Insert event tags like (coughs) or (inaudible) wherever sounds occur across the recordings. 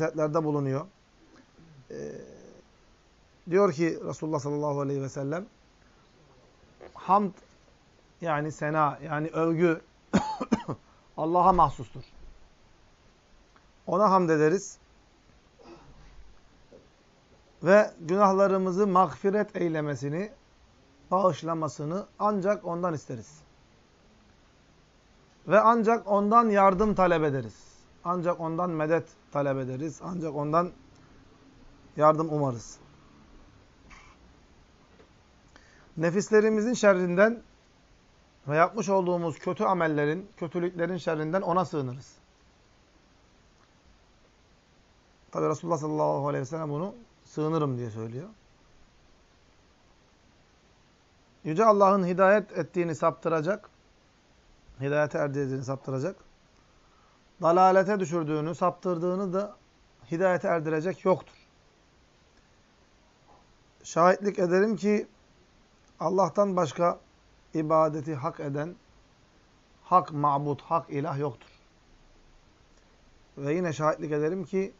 nasihatlerde bulunuyor. Ee, diyor ki Resulullah sallallahu aleyhi ve sellem hamd yani sena yani övgü (coughs) Allah'a mahsustur. Ona hamd ederiz. Ve günahlarımızı mağfiret eylemesini, bağışlamasını ancak ondan isteriz. Ve ancak ondan yardım talep ederiz. Ancak ondan medet talep ederiz. Ancak ondan yardım umarız. Nefislerimizin şerrinden ve yapmış olduğumuz kötü amellerin, kötülüklerin şerrinden ona sığınırız. Tabi Resulullah sallallahu aleyhi ve sellem bunu sığınırım diye söylüyor. Yüce Allah'ın hidayet ettiğini saptıracak, hidayete erdirdiğini saptıracak, dalalete düşürdüğünü, saptırdığını da hidayete erdirecek yoktur. Şahitlik ederim ki Allah'tan başka ibadeti hak eden, hak mabut, hak ilah yoktur. Ve yine şahitlik ederim ki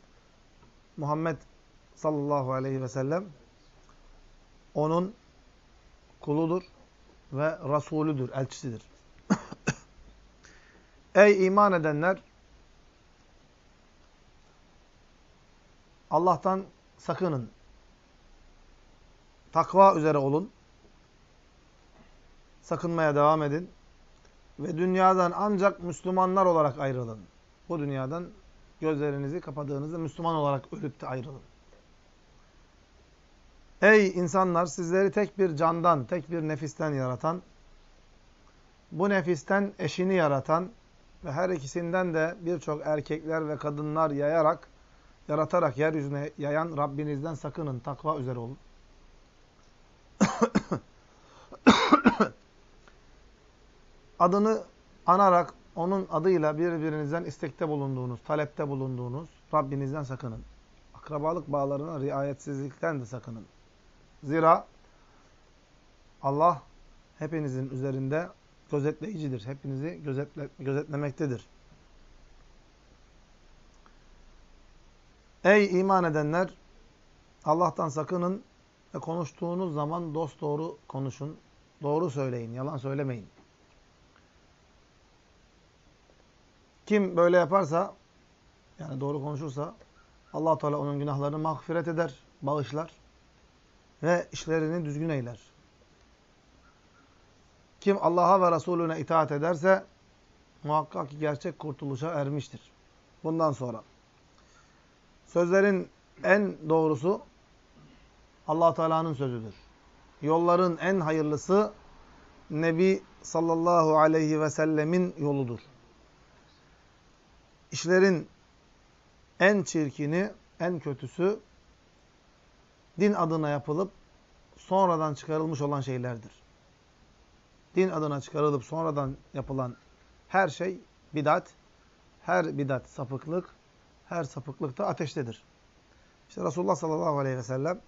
Muhammed sallallahu aleyhi ve sellem onun kuludur ve Resulüdür, elçisidir. (coughs) Ey iman edenler! Allah'tan sakının. Takva üzere olun. Sakınmaya devam edin. Ve dünyadan ancak Müslümanlar olarak ayrılın. Bu dünyadan gözlerinizi kapadığınızda Müslüman olarak ölüp de ayrılın. Ey insanlar sizleri tek bir candan, tek bir nefisten yaratan, bu nefisten eşini yaratan ve her ikisinden de birçok erkekler ve kadınlar yayarak yaratarak yeryüzüne yayan Rabbinizden sakının. Takva üzere olun. (coughs) Adını anarak onun adıyla birbirinizden istekte bulunduğunuz, talepte bulunduğunuz Rabbinizden sakının. Akrabalık bağlarına riayetsizlikten de sakının. Zira Allah hepinizin üzerinde gözetleyicidir. Hepinizi gözetle, gözetlemektedir. Ey iman edenler! Allah'tan sakının ve konuştuğunuz zaman dost doğru konuşun. Doğru söyleyin, yalan söylemeyin. Kim böyle yaparsa, yani doğru konuşursa, allah Teala onun günahlarını mağfiret eder, bağışlar ve işlerini düzgün eyler. Kim Allah'a ve Resulüne itaat ederse, muhakkak ki gerçek kurtuluşa ermiştir. Bundan sonra. Sözlerin en doğrusu allah Teala'nın sözüdür. Yolların en hayırlısı Nebi sallallahu aleyhi ve sellemin yoludur. İşlerin en çirkini, en kötüsü din adına yapılıp sonradan çıkarılmış olan şeylerdir. Din adına çıkarılıp sonradan yapılan her şey bidat, her bidat sapıklık, her sapıklık da ateştedir. İşte Resulullah sallallahu aleyhi ve sellem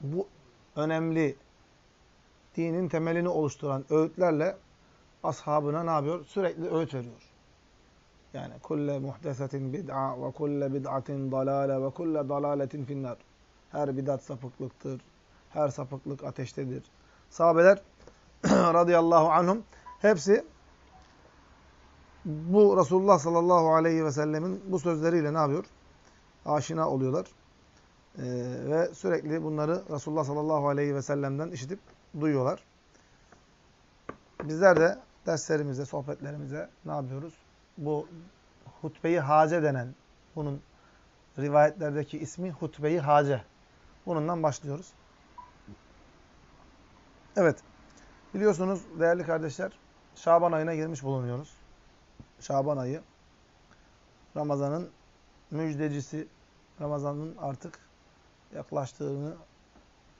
bu önemli dinin temelini oluşturan öğütlerle ashabına ne yapıyor? Sürekli öğüt veriyor. Yani kulle muhdesetin bid'a ve kulle bid'atin dalale ve kulle dalaletin finnar. Her bidat sapıklıktır. Her sapıklık ateştedir. Sahabeler (clears throat) radıyallahu anhum hepsi bu Resulullah sallallahu aleyhi ve sellemin bu sözleriyle ne yapıyor? Aşina oluyorlar. Ee, ve sürekli bunları Resulullah sallallahu aleyhi ve sellem'den işitip duyuyorlar. Bizler de derslerimize, sohbetlerimize ne yapıyoruz? Bu hutbeyi hace denen, bunun rivayetlerdeki ismi hutbeyi hace. Bunundan başlıyoruz. Evet, biliyorsunuz değerli kardeşler, Şaban ayına girmiş bulunuyoruz. Şaban ayı, Ramazan'ın müjdecisi, Ramazan'ın artık yaklaştığını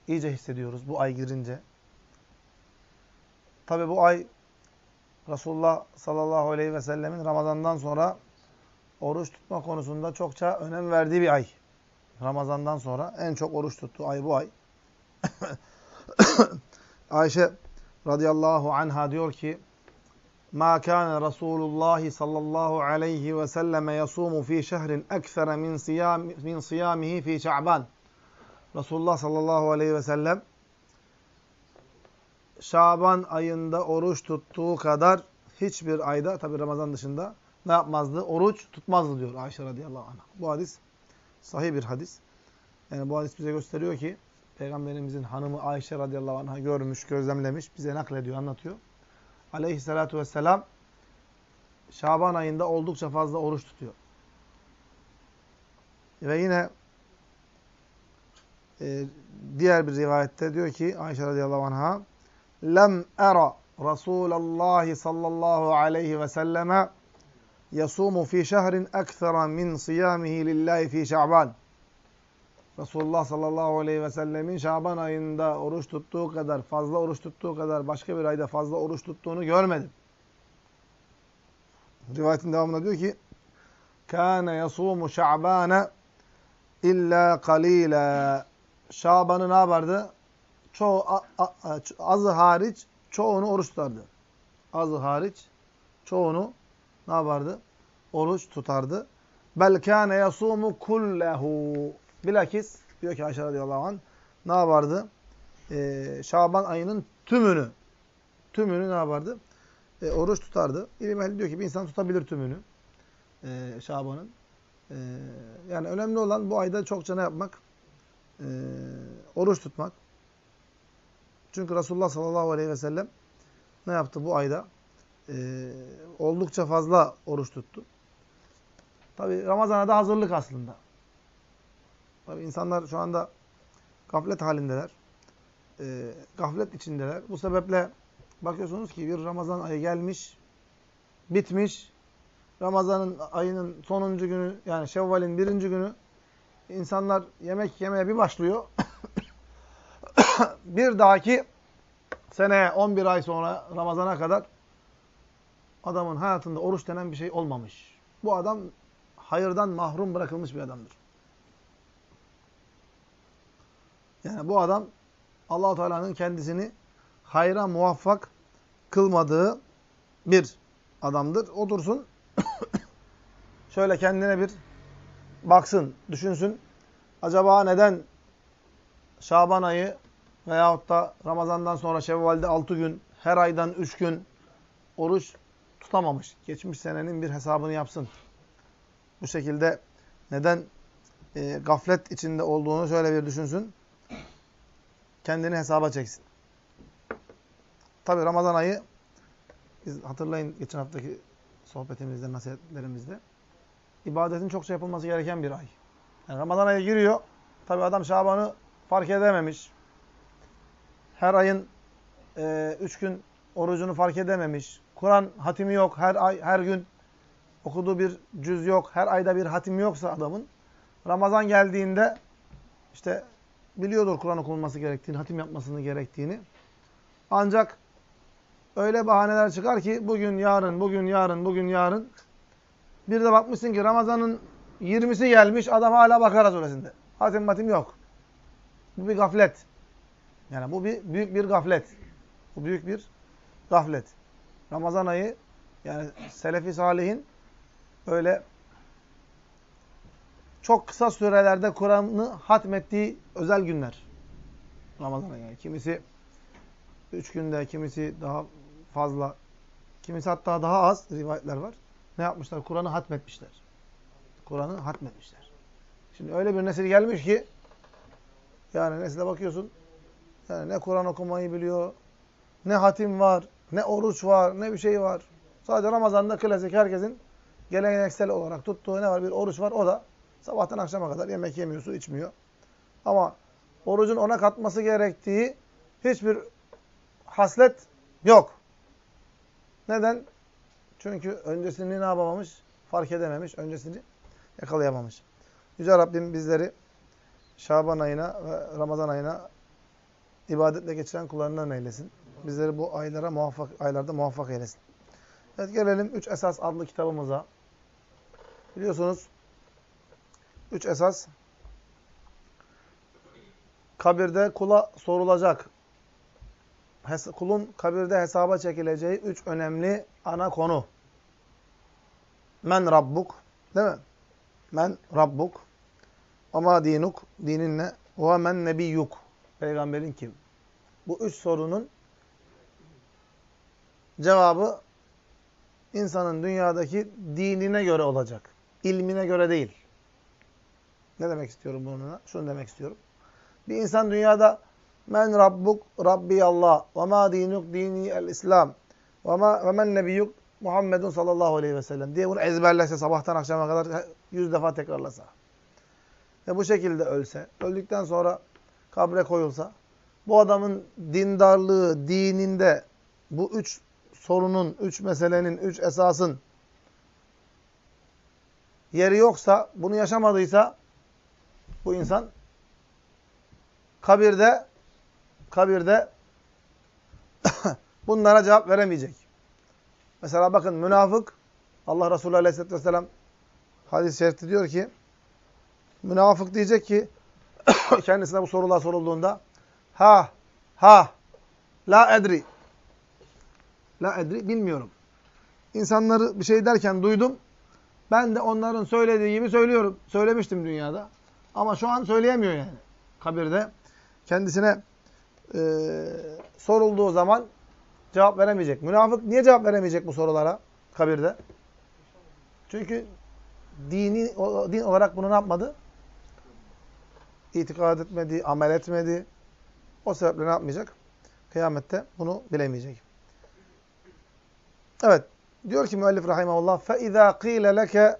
iyice hissediyoruz bu ay girince. Tabi bu ay Resulullah sallallahu aleyhi ve sellemin Ramazan'dan sonra oruç tutma konusunda çokça önem verdiği bir ay. Ramazan'dan sonra en çok oruç tuttuğu ay bu ay. (coughs) Ayşe radıyallahu anha diyor ki ma kana Rasulullah sallallahu aleyhi ve selleme yasumu fi şehrin ekser min siyam min siyamihi fi Şaban. Resulullah sallallahu aleyhi ve sellem Şaban ayında oruç tuttuğu kadar hiçbir ayda tabi Ramazan dışında ne yapmazdı? Oruç tutmazdı diyor Ayşe radıyallahu anh. Bu hadis sahih bir hadis. Yani bu hadis bize gösteriyor ki Peygamberimizin hanımı Ayşe radıyallahu anh'a görmüş, gözlemlemiş, bize naklediyor, anlatıyor. Aleyhissalatu vesselam Şaban ayında oldukça fazla oruç tutuyor. Ve yine e, diğer bir rivayette diyor ki Ayşe radıyallahu anh'a lem era Resulallah sallallahu aleyhi ve selleme yasumu fi şehrin ekthera min siyamihi lillahi fi şa'ban. Resulullah sallallahu aleyhi ve sellemin Şaban ayında oruç tuttuğu kadar, fazla oruç tuttuğu kadar başka bir ayda fazla oruç tuttuğunu görmedim. Rivayetin devamında diyor ki Kâne yasûmu şa'bâne illa kalîlâ Şaban'ı ne yapardı? Çoğu, azı hariç çoğunu oruç tutardı. Azı hariç çoğunu ne yapardı? Oruç tutardı. Bel kâne yasûmu kullehu. Bilakis diyor ki Ayşe radıyallahu anh ne yapardı? Ee, Şaban ayının tümünü tümünü ne yapardı? Ee, oruç tutardı. İlim ehli diyor ki bir insan tutabilir tümünü. Ee, Şaban'ın. Ee, yani önemli olan bu ayda çokça ne yapmak? Ee, oruç tutmak. Çünkü Resulullah sallallahu aleyhi ve sellem ne yaptı bu ayda? Ee, oldukça fazla oruç tuttu. Tabi Ramazan'a da hazırlık aslında. Tabi insanlar şu anda gaflet halindeler. Ee, gaflet içindeler. Bu sebeple bakıyorsunuz ki bir Ramazan ayı gelmiş, bitmiş. Ramazan'ın ayının sonuncu günü yani Şevval'in birinci günü insanlar yemek yemeye bir başlıyor. (coughs) bir dahaki seneye 11 ay sonra Ramazan'a kadar adamın hayatında oruç denen bir şey olmamış. Bu adam hayırdan mahrum bırakılmış bir adamdır. Yani bu adam allah Teala'nın kendisini hayra muvaffak kılmadığı bir adamdır. Otursun, (coughs) şöyle kendine bir baksın, düşünsün. Acaba neden Şaban ayı veyahut da Ramazan'dan sonra Şevval'de 6 gün, her aydan 3 gün oruç tutamamış. Geçmiş senenin bir hesabını yapsın. Bu şekilde neden e, gaflet içinde olduğunu şöyle bir düşünsün. Kendini hesaba çeksin. Tabi Ramazan ayı, biz hatırlayın geçen haftaki sohbetimizde, nasihatlerimizde, ibadetin çokça yapılması gereken bir ay. Yani Ramazan ayı giriyor, tabi adam Şaban'ı fark edememiş. Her ayın e, üç gün orucunu fark edememiş. Kur'an hatimi yok, her ay, her gün okuduğu bir cüz yok, her ayda bir hatimi yoksa adamın, Ramazan geldiğinde işte biliyordur Kur'an okunması gerektiğini, hatim yapmasını gerektiğini. Ancak öyle bahaneler çıkar ki bugün, yarın, bugün, yarın, bugün, yarın. Bir de bakmışsın ki Ramazan'ın 20'si gelmiş, adam hala Bakara suresinde. Hatim hatim yok. Bu bir gaflet. Yani bu bir büyük bir gaflet. Bu büyük bir gaflet. Ramazan ayı yani Selefi Salih'in öyle çok kısa sürelerde Kur'an'ı hatmettiği özel günler. Ramazan. Yani kimisi üç günde, kimisi daha fazla, kimisi hatta daha az rivayetler var. Ne yapmışlar? Kur'an'ı hatmetmişler. Kur'an'ı hatmetmişler. Şimdi öyle bir nesil gelmiş ki yani nesile bakıyorsun yani ne Kur'an okumayı biliyor, ne hatim var, ne oruç var, ne bir şey var. Sadece Ramazan'da klasik herkesin geleneksel olarak tuttuğu ne var? Bir oruç var. O da sabahtan akşama kadar yemek yemiyor, su içmiyor. Ama orucun ona katması gerektiği hiçbir haslet yok. Neden? Çünkü öncesini ne yapamamış? Fark edememiş. Öncesini yakalayamamış. Yüce Rabbim bizleri Şaban ayına ve Ramazan ayına ibadetle geçiren kullarından eylesin. Bizleri bu aylara muvaffak, aylarda muvaffak eylesin. Evet gelelim Üç Esas adlı kitabımıza. Biliyorsunuz üç esas kabirde kula sorulacak. kulun kabirde hesaba çekileceği üç önemli ana konu. Men Rabbuk. Değil mi? Men Rabbuk. Ama dinuk. Dinin ne? Ve men nebiyyuk. Peygamberin kim? Bu üç sorunun cevabı insanın dünyadaki dinine göre olacak. İlmine göre değil. Ne demek istiyorum bununla? Şunu demek istiyorum. Bir insan dünyada men rabbuk rabbi Allah ve ma dinuk dini el İslam ve ma ve men nebiyyuk Muhammedun sallallahu aleyhi ve sellem diye bunu ezberlese sabahtan akşama kadar yüz defa tekrarlasa ve bu şekilde ölse, öldükten sonra kabre koyulsa bu adamın dindarlığı, dininde bu üç sorunun, üç meselenin, üç esasın yeri yoksa, bunu yaşamadıysa bu insan kabirde kabirde (coughs) bunlara cevap veremeyecek. Mesela bakın münafık Allah Resulü Aleyhisselatü Vesselam hadis-i şerifte diyor ki münafık diyecek ki (coughs) kendisine bu sorular sorulduğunda ha ha la edri la edri bilmiyorum. İnsanları bir şey derken duydum. Ben de onların söylediği söylüyorum. Söylemiştim dünyada. Ama şu an söyleyemiyor yani. Kabirde kendisine e, sorulduğu zaman cevap veremeyecek. Münafık niye cevap veremeyecek bu sorulara kabirde? Çünkü dini din olarak bunu ne yapmadı? İtikad etmedi, amel etmedi. O sebeple ne yapmayacak? Kıyamette bunu bilemeyecek. Evet. Diyor ki müellif rahimahullah فَاِذَا قِيلَ لَكَ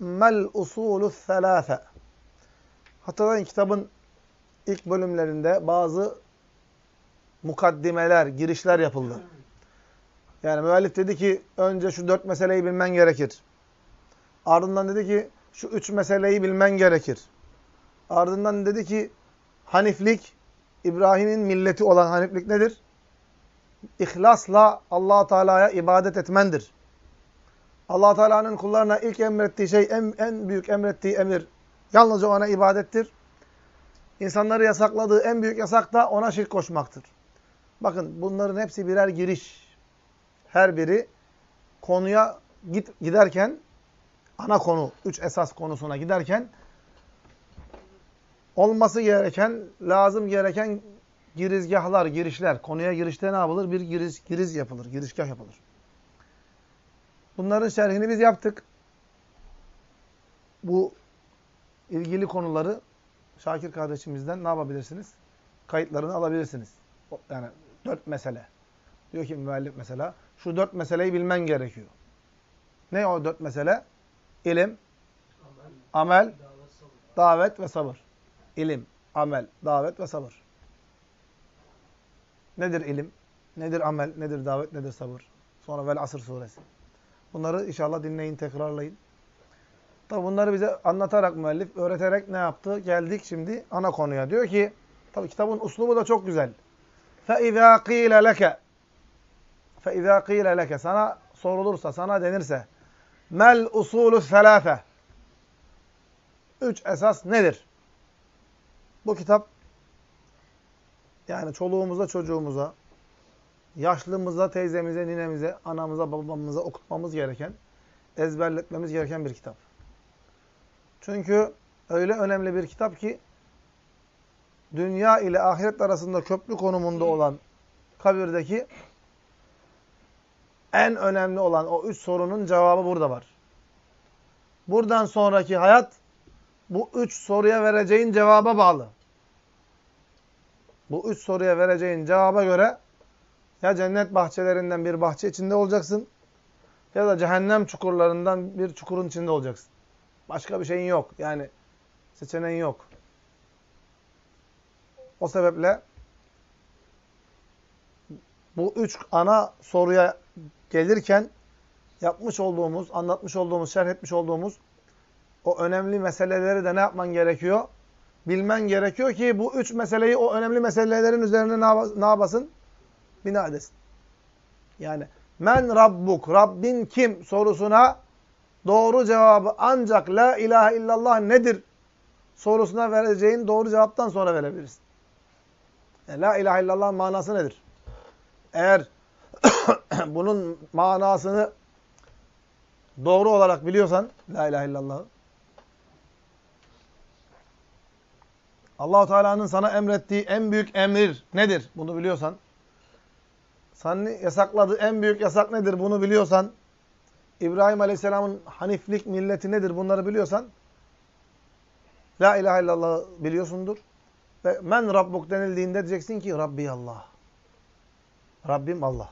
مَا الْاُصُولُ الثَّلَاثَ Hatırlayın kitabın ilk bölümlerinde bazı mukaddimeler, girişler yapıldı. Yani müellif dedi ki önce şu dört meseleyi bilmen gerekir. Ardından dedi ki şu üç meseleyi bilmen gerekir. Ardından dedi ki Haniflik, İbrahim'in milleti olan Haniflik nedir? İhlasla allah Teala'ya ibadet etmendir. allah Teala'nın kullarına ilk emrettiği şey, en, en büyük emrettiği emir yalnızca ona ibadettir. İnsanları yasakladığı en büyük yasak da ona şirk koşmaktır. Bakın bunların hepsi birer giriş. Her biri konuya git, giderken, ana konu, üç esas konusuna giderken olması gereken, lazım gereken girizgahlar, girişler. Konuya girişte ne yapılır? Bir giriz, giriz yapılır, girişgah yapılır. Bunların şerhini biz yaptık. Bu ilgili konuları Şakir kardeşimizden ne yapabilirsiniz? Kayıtlarını alabilirsiniz. Yani dört mesele. Diyor ki müellif mesela, şu dört meseleyi bilmen gerekiyor. Ne o dört mesele? İlim, amel, davet ve sabır. İlim, amel, davet ve sabır. Nedir ilim? Nedir amel? Nedir davet? Nedir sabır? Sonra Vel Asr suresi. Bunları inşallah dinleyin, tekrarlayın. Tabi bunları bize anlatarak müellif, öğreterek ne yaptı? Geldik şimdi ana konuya. Diyor ki, tabi kitabın uslubu da çok güzel. فَاِذَا قِيلَ لَكَ فَاِذَا قِيلَ لَكَ Sana sorulursa, sana denirse mel usulü selâfe Üç esas nedir? Bu kitap yani çoluğumuza, çocuğumuza, yaşlımıza, teyzemize, ninemize, anamıza, babamıza okutmamız gereken, ezberletmemiz gereken bir kitap. Çünkü öyle önemli bir kitap ki dünya ile ahiret arasında köprü konumunda olan kabirdeki en önemli olan o üç sorunun cevabı burada var. Buradan sonraki hayat bu üç soruya vereceğin cevaba bağlı. Bu üç soruya vereceğin cevaba göre ya cennet bahçelerinden bir bahçe içinde olacaksın ya da cehennem çukurlarından bir çukurun içinde olacaksın. Başka bir şeyin yok. Yani seçeneğin yok. O sebeple bu üç ana soruya gelirken yapmış olduğumuz, anlatmış olduğumuz, şerh etmiş olduğumuz o önemli meseleleri de ne yapman gerekiyor? Bilmen gerekiyor ki bu üç meseleyi o önemli meselelerin üzerine ne yapasın? Bina edesin. Yani men rabbuk, Rabbin kim sorusuna doğru cevabı ancak la ilahe illallah nedir sorusuna vereceğin doğru cevaptan sonra verebilirsin. Yani la ilahe illallah manası nedir? Eğer (coughs) bunun manasını doğru olarak biliyorsan La ilahe illallah Allahu Teala'nın sana emrettiği en büyük emir nedir? Bunu biliyorsan sana yasakladığı en büyük yasak nedir? Bunu biliyorsan İbrahim Aleyhisselam'ın haniflik milleti nedir? Bunları biliyorsan La ilahe illallah biliyorsundur. Ve men Rabbuk denildiğinde diyeceksin ki Rabbi Allah. Rabbim Allah.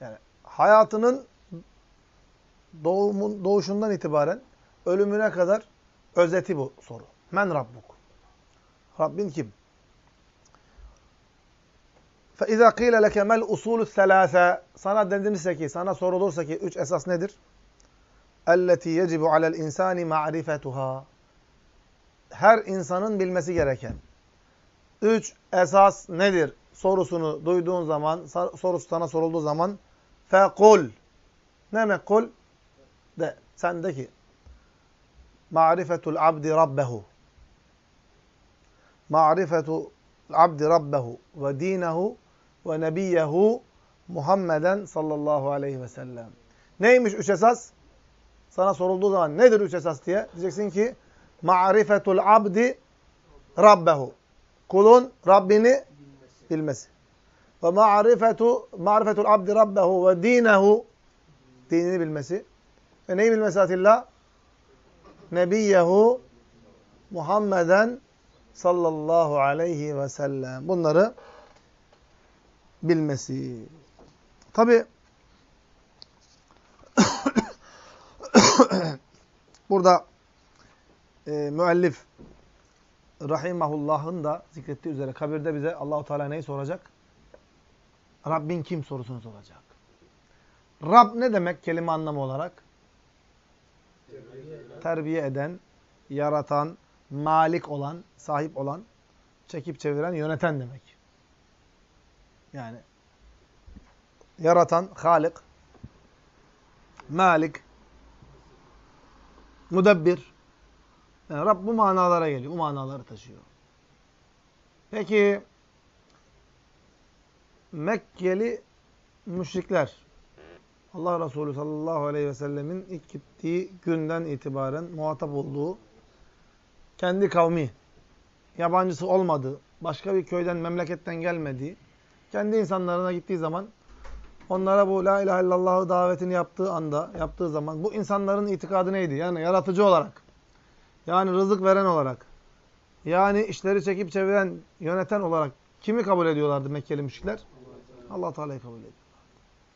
Yani hayatının doğumun, doğuşundan itibaren ölümüne kadar özeti bu soru. Men Rabbuk. Rabbin kim? فَاِذَا قِيلَ لَكَ مَا الْاُصُولُ الثَّلَاثَ Sana denilirse ki, sana sorulursa ki üç esas nedir? اَلَّتِي يَجِبُ عَلَى الْاِنْسَانِ مَعْرِفَتُهَا Her insanın bilmesi gereken. Üç esas nedir? Sorusunu duyduğun zaman, sorusu sana sorulduğu zaman فَقُلْ Ne demek kul? De, sen de ki Ma'rifetul abdi rabbehu Ma'rifetul abdi rabbehu ve dinehu ve nebiyyehu Muhammeden sallallahu aleyhi ve sellem. Neymiş üç esas? Sana sorulduğu zaman nedir üç esas diye? Diyeceksin ki ma'rifetul abdi rabbehu. Kulun Rabbini bilmesi. Ve ma'rifetu ma'rifetul abdi rabbehu ve dinehu dinini bilmesi. Ve neyi bilmesi Atilla? Nebiyyehu Muhammeden sallallahu aleyhi ve sellem. Bunları bilmesi. Tabi (coughs) burada e, müellif rahimahullah'ın da zikrettiği üzere kabirde bize Allahu Teala neyi soracak? Rabbin kim sorusunu soracak. Rab ne demek kelime anlamı olarak? Terbiye eden, yaratan, malik olan, sahip olan, çekip çeviren, yöneten demek. Yani yaratan, halik, malik, mudebbir. Yani Rab bu manalara geliyor. Bu manaları taşıyor. Peki Mekkeli müşrikler Allah Resulü sallallahu aleyhi ve sellemin ilk gittiği günden itibaren muhatap olduğu kendi kavmi, yabancısı olmadığı, başka bir köyden, memleketten gelmediği, kendi insanlarına gittiği zaman onlara bu la ilahe illallah'ı davetini yaptığı anda, yaptığı zaman bu insanların itikadı neydi? Yani yaratıcı olarak, yani rızık veren olarak, yani işleri çekip çeviren, yöneten olarak kimi kabul ediyorlardı Mekkeli müşrikler? Allah Teala'yı kabul ediyorlardı.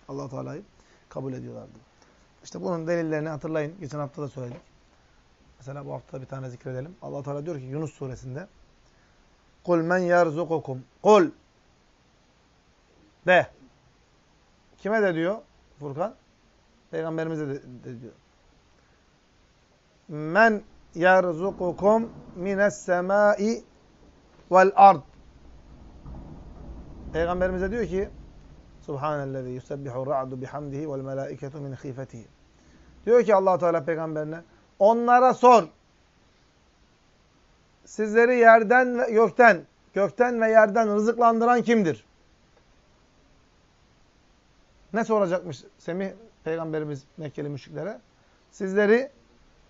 Allah Teala'yı kabul ediyorlardı. İşte bunun delillerini hatırlayın. Geçen hafta da söyledik. Mesela bu hafta bir tane zikredelim. Allah Teala diyor ki Yunus suresinde Kul men yerzukukum. Kul de. Kime de diyor Furkan? Peygamberimize de, de diyor. Men yerzukukum mines semai vel ard. Peygamberimize diyor ki Subhanellezi yusebbihu ra'du bihamdihi vel melaiketu min khifetihi. Diyor ki Allah Teala peygamberine onlara sor. Sizleri yerden ve gökten, gökten ve yerden rızıklandıran kimdir? Ne soracakmış Semih peygamberimiz Mekkeli müşriklere? Sizleri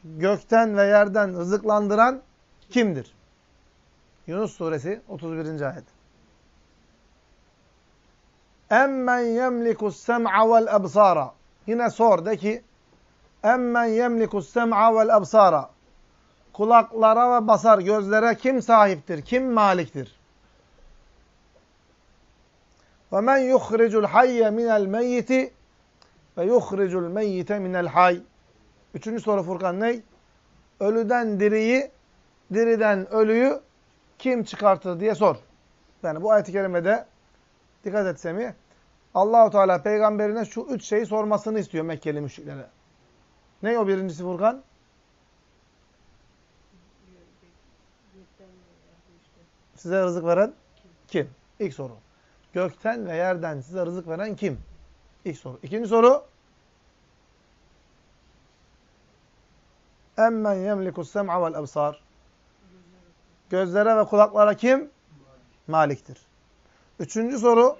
gökten ve yerden rızıklandıran kimdir? Yunus suresi 31. ayet. Emmen yemlikus sem'a vel ebsara. Yine sor de ki Emmen yemlikus sem'a vel ebsara. Kulaklara ve basar, gözlere kim sahiptir, kim maliktir? Ve men yuhricul hayye minel meyyiti ve yuhricul meyyite minel hay. Üçüncü soru Furkan ne? Ölüden diriyi, diriden ölüyü kim çıkartır diye sor. Yani bu ayet-i kerimede dikkat et Semih. Allahu Teala peygamberine şu üç şeyi sormasını istiyor Mekkeli müşriklere. Ne o birincisi Furkan? Size rızık veren kim? İlk soru. Gökten ve yerden size rızık veren kim? İlk soru. İkinci soru. Emmen yemlikus sem'a vel ebsar. Gözlere ve kulaklara kim? Maliktir. Üçüncü soru.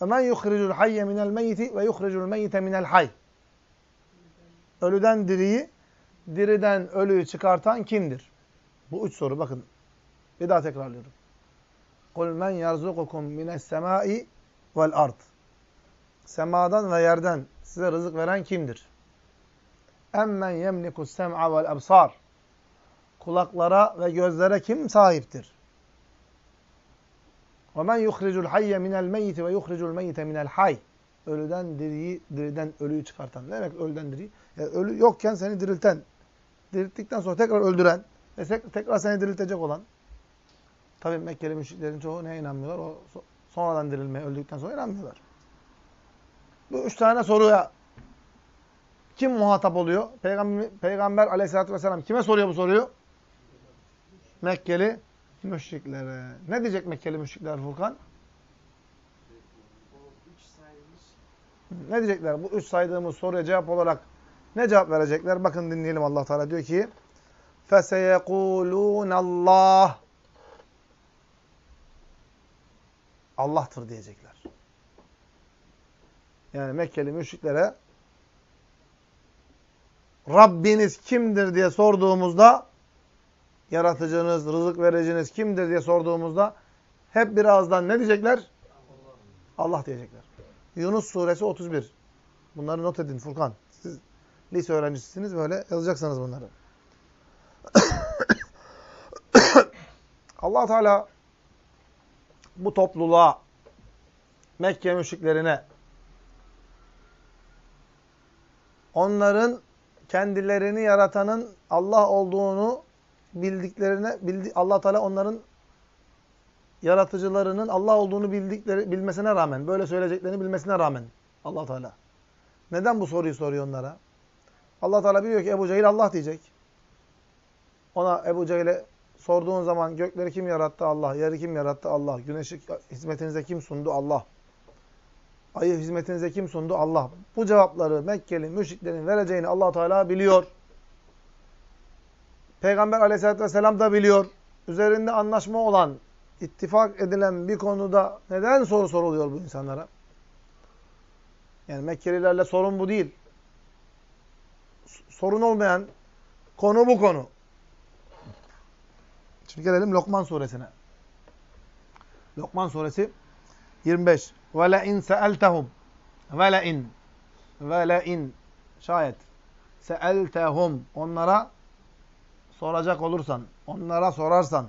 men yuhricul hayye minel meyyiti ve yuhricul meyyite minel hay. Ölüden diriyi, diriden ölüyü çıkartan kimdir? Bu üç soru bakın. Bir daha tekrarlıyorum. Kul men yerzukukum mines semai vel ard. Semadan ve yerden size rızık veren kimdir? Emmen yemlikus sem'a vel absar. Kulaklara ve gözlere kim sahiptir? وَمَنْ يُخْرِجُ الْحَيَّ مِنَ الْمَيِّتِ وَيُخْرِجُ الْمَيِّتَ مِنَ الْحَيِّ Ölüden diriyi, diriden ölüyü çıkartan. Ne demek ölüden diriyi? Yani ölü yokken seni dirilten, dirilttikten sonra tekrar öldüren ve tekrar seni diriltecek olan. Tabi Mekkeli müşriklerin çoğu neye inanmıyorlar? O sonradan dirilmeye, öldükten sonra inanmıyorlar. Bu üç tane soruya kim muhatap oluyor? Peygamber, Peygamber aleyhissalatü vesselam kime soruyor bu soruyu? Mekkeli müşriklere. Ne diyecek Mekkeli müşrikler Furkan? Ne diyecekler? Bu üç saydığımız soruya cevap olarak ne cevap verecekler? Bakın dinleyelim Allah Teala diyor ki: "Feseyekûlûnallâh" Allah'tır diyecekler. Yani Mekkeli müşriklere Rabbiniz kimdir diye sorduğumuzda yaratıcınız, rızık vericiniz kimdir diye sorduğumuzda hep bir ağızdan ne diyecekler? Allah, diyecekler. Yunus suresi 31. Bunları not edin Furkan. Siz lise öğrencisisiniz böyle yazacaksınız bunları. (coughs) allah Teala bu topluluğa Mekke müşriklerine onların kendilerini yaratanın Allah olduğunu bildiklerine bildi, Allah Teala onların yaratıcılarının Allah olduğunu bildikleri bilmesine rağmen, böyle söyleyeceklerini bilmesine rağmen Allah Teala. Neden bu soruyu soruyor onlara? Allah Teala biliyor ki Ebu Cehil Allah diyecek. Ona Ebu Cehil'e sorduğun zaman gökleri kim yarattı? Allah. Yeri kim yarattı? Allah. Güneşi hizmetinize kim sundu? Allah. Ayı hizmetinize kim sundu? Allah. Bu cevapları Mekkeli müşriklerin vereceğini allah Teala biliyor. Peygamber aleyhissalatü vesselam da biliyor. Üzerinde anlaşma olan, ittifak edilen bir konuda neden soru soruluyor bu insanlara? Yani Mekkelilerle sorun bu değil. Sorun olmayan konu bu konu. Şimdi gelelim Lokman suresine. Lokman suresi 25. Ve le in seeltehum. Ve le in. Ve le in. Şayet. Seeltehum. Onlara soracak olursan, onlara sorarsan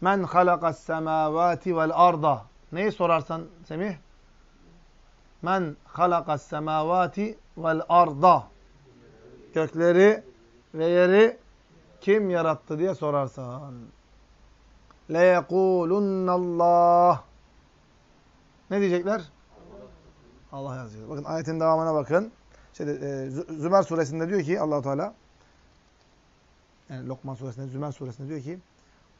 men halakas semavati vel arda. Neyi sorarsan Semih? Men halakas semavati vel arda. Gökleri ve yeri kim yarattı diye sorarsan le Allah ne diyecekler? Allah yazıyor. Bakın ayetin devamına bakın. İşte, e, Zümer suresinde diyor ki allah Teala yani Lokman suresinde, Zümer suresinde diyor ki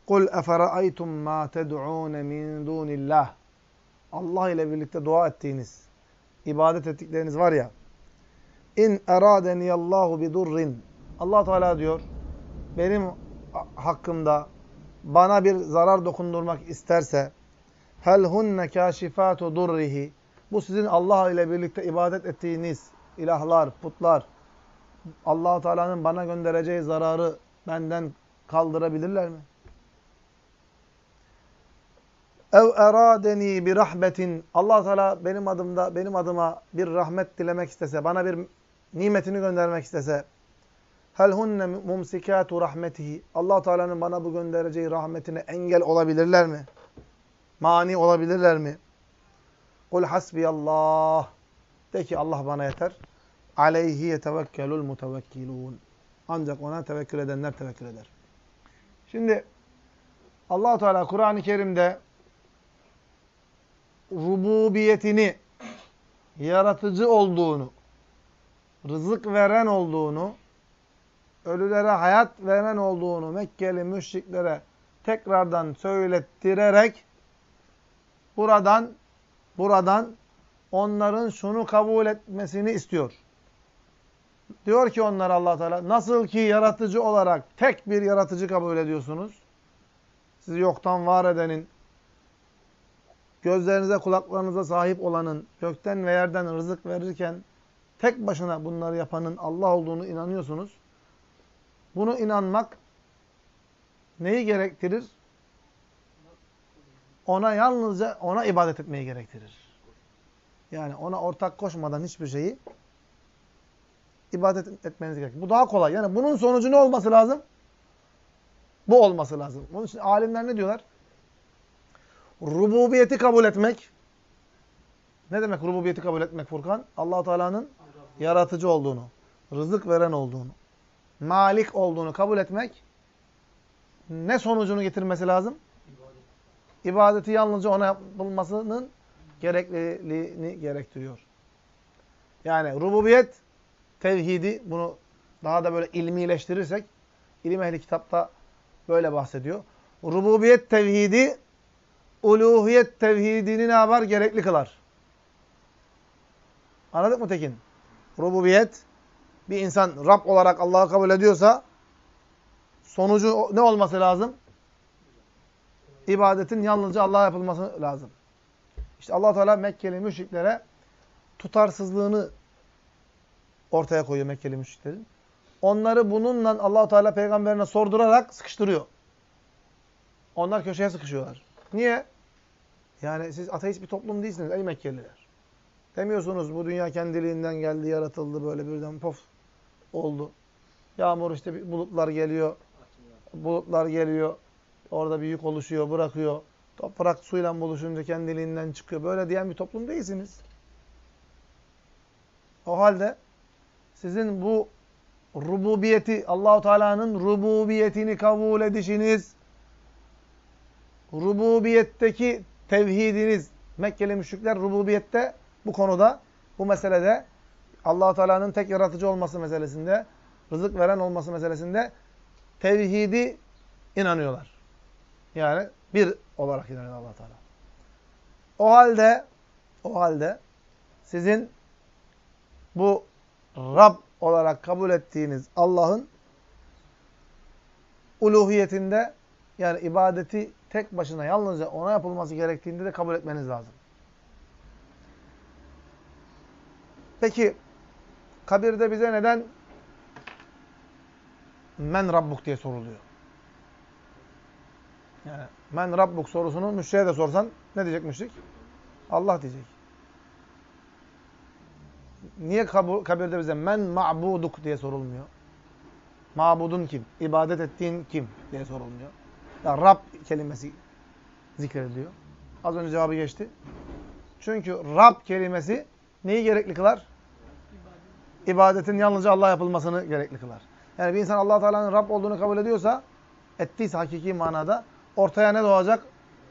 قُلْ اَفَرَأَيْتُمْ مَا تَدْعُونَ مِنْ دُونِ اللّٰهِ Allah ile birlikte dua ettiğiniz, ibadet ettikleriniz var ya in eradeni Allahu bi durrin. Allah Teala diyor benim hakkımda bana bir zarar dokundurmak isterse hel hunne kâşifâtu durrihi bu sizin Allah ile birlikte ibadet ettiğiniz ilahlar, putlar allah Teala'nın bana göndereceği zararı benden kaldırabilirler mi? Ev eradeni bir rahmetin Allah Teala benim adımda benim adıma bir rahmet dilemek istese, bana bir nimetini göndermek istese hel hunne mumsikatu rahmetihi Allah Teala'nın bana bu göndereceği rahmetine engel olabilirler mi? Mani olabilirler mi? Kul hasbiyallah de ki Allah bana yeter. Aleyhi yetevekkelul mutevekkilun. Ancak ona tevekkül edenler tevekkül eder. Şimdi allah Teala Kur'an-ı Kerim'de rububiyetini, yaratıcı olduğunu, rızık veren olduğunu, ölülere hayat veren olduğunu Mekkeli müşriklere tekrardan söylettirerek buradan buradan onların şunu kabul etmesini istiyor. Diyor ki onlar allah Teala nasıl ki yaratıcı olarak tek bir yaratıcı kabul ediyorsunuz. Sizi yoktan var edenin gözlerinize, kulaklarınıza sahip olanın, gökten ve yerden rızık verirken tek başına bunları yapanın Allah olduğunu inanıyorsunuz. Bunu inanmak neyi gerektirir? Ona yalnızca ona ibadet etmeyi gerektirir. Yani ona ortak koşmadan hiçbir şeyi ibadet etmeniz gerekir. Bu daha kolay. Yani bunun sonucu ne olması lazım? Bu olması lazım. Onun için alimler ne diyorlar? Rububiyeti kabul etmek. Ne demek rububiyeti kabul etmek Furkan? allah Teala'nın yaratıcı olduğunu, rızık veren olduğunu, malik olduğunu kabul etmek ne sonucunu getirmesi lazım? İbadeti yalnızca ona yapılmasının gerekliliğini gerektiriyor. Yani rububiyet, tevhidi bunu daha da böyle ilmileştirirsek, ilim ehli kitapta böyle bahsediyor. Rububiyet tevhidi, uluhiyet tevhidini ne yapar? Gerekli kılar. Anladık mı Tekin? Rububiyet, bir insan Rab olarak Allah'ı kabul ediyorsa, sonucu ne olması lazım? İbadetin yalnızca Allah'a yapılması lazım. İşte allah Teala Mekkeli müşriklere tutarsızlığını ortaya koyuyor Mekkeli müşriklerin. Onları bununla allah Teala peygamberine sordurarak sıkıştırıyor. Onlar köşeye sıkışıyorlar. Niye? Yani siz ateist bir toplum değilsiniz ey Mekkeliler. Demiyorsunuz bu dünya kendiliğinden geldi, yaratıldı böyle birden pof oldu. Yağmur işte bulutlar geliyor. Bulutlar geliyor. Orada bir yük oluşuyor, bırakıyor. Toprak suyla buluşunca kendiliğinden çıkıyor. Böyle diyen bir toplum değilsiniz. O halde sizin bu rububiyeti, Allahu Teala'nın rububiyetini kabul edişiniz, rububiyetteki tevhidiniz, Mekkeli müşrikler rububiyette bu konuda, bu meselede Allahu Teala'nın tek yaratıcı olması meselesinde, rızık veren olması meselesinde tevhidi inanıyorlar. Yani bir olarak inanıyor allah Teala. O halde o halde sizin bu Rab olarak kabul ettiğiniz Allah'ın uluhiyetinde yani ibadeti tek başına yalnızca ona yapılması gerektiğinde de kabul etmeniz lazım. Peki kabirde bize neden men Rabbuk diye soruluyor? Yani men Rabbuk sorusunu müşriye de sorsan ne diyecek müşrik? Allah diyecek. Niye kabirde bize men ma'buduk diye sorulmuyor? Mabudun kim? İbadet ettiğin kim? diye sorulmuyor. Ya Rab kelimesi zikrediliyor. Az önce cevabı geçti. Çünkü Rab kelimesi neyi gerekli kılar? İbadetin yalnızca Allah yapılmasını gerekli kılar. Yani bir insan allah Teala'nın Rab olduğunu kabul ediyorsa, ettiyse hakiki manada, ortaya ne doğacak?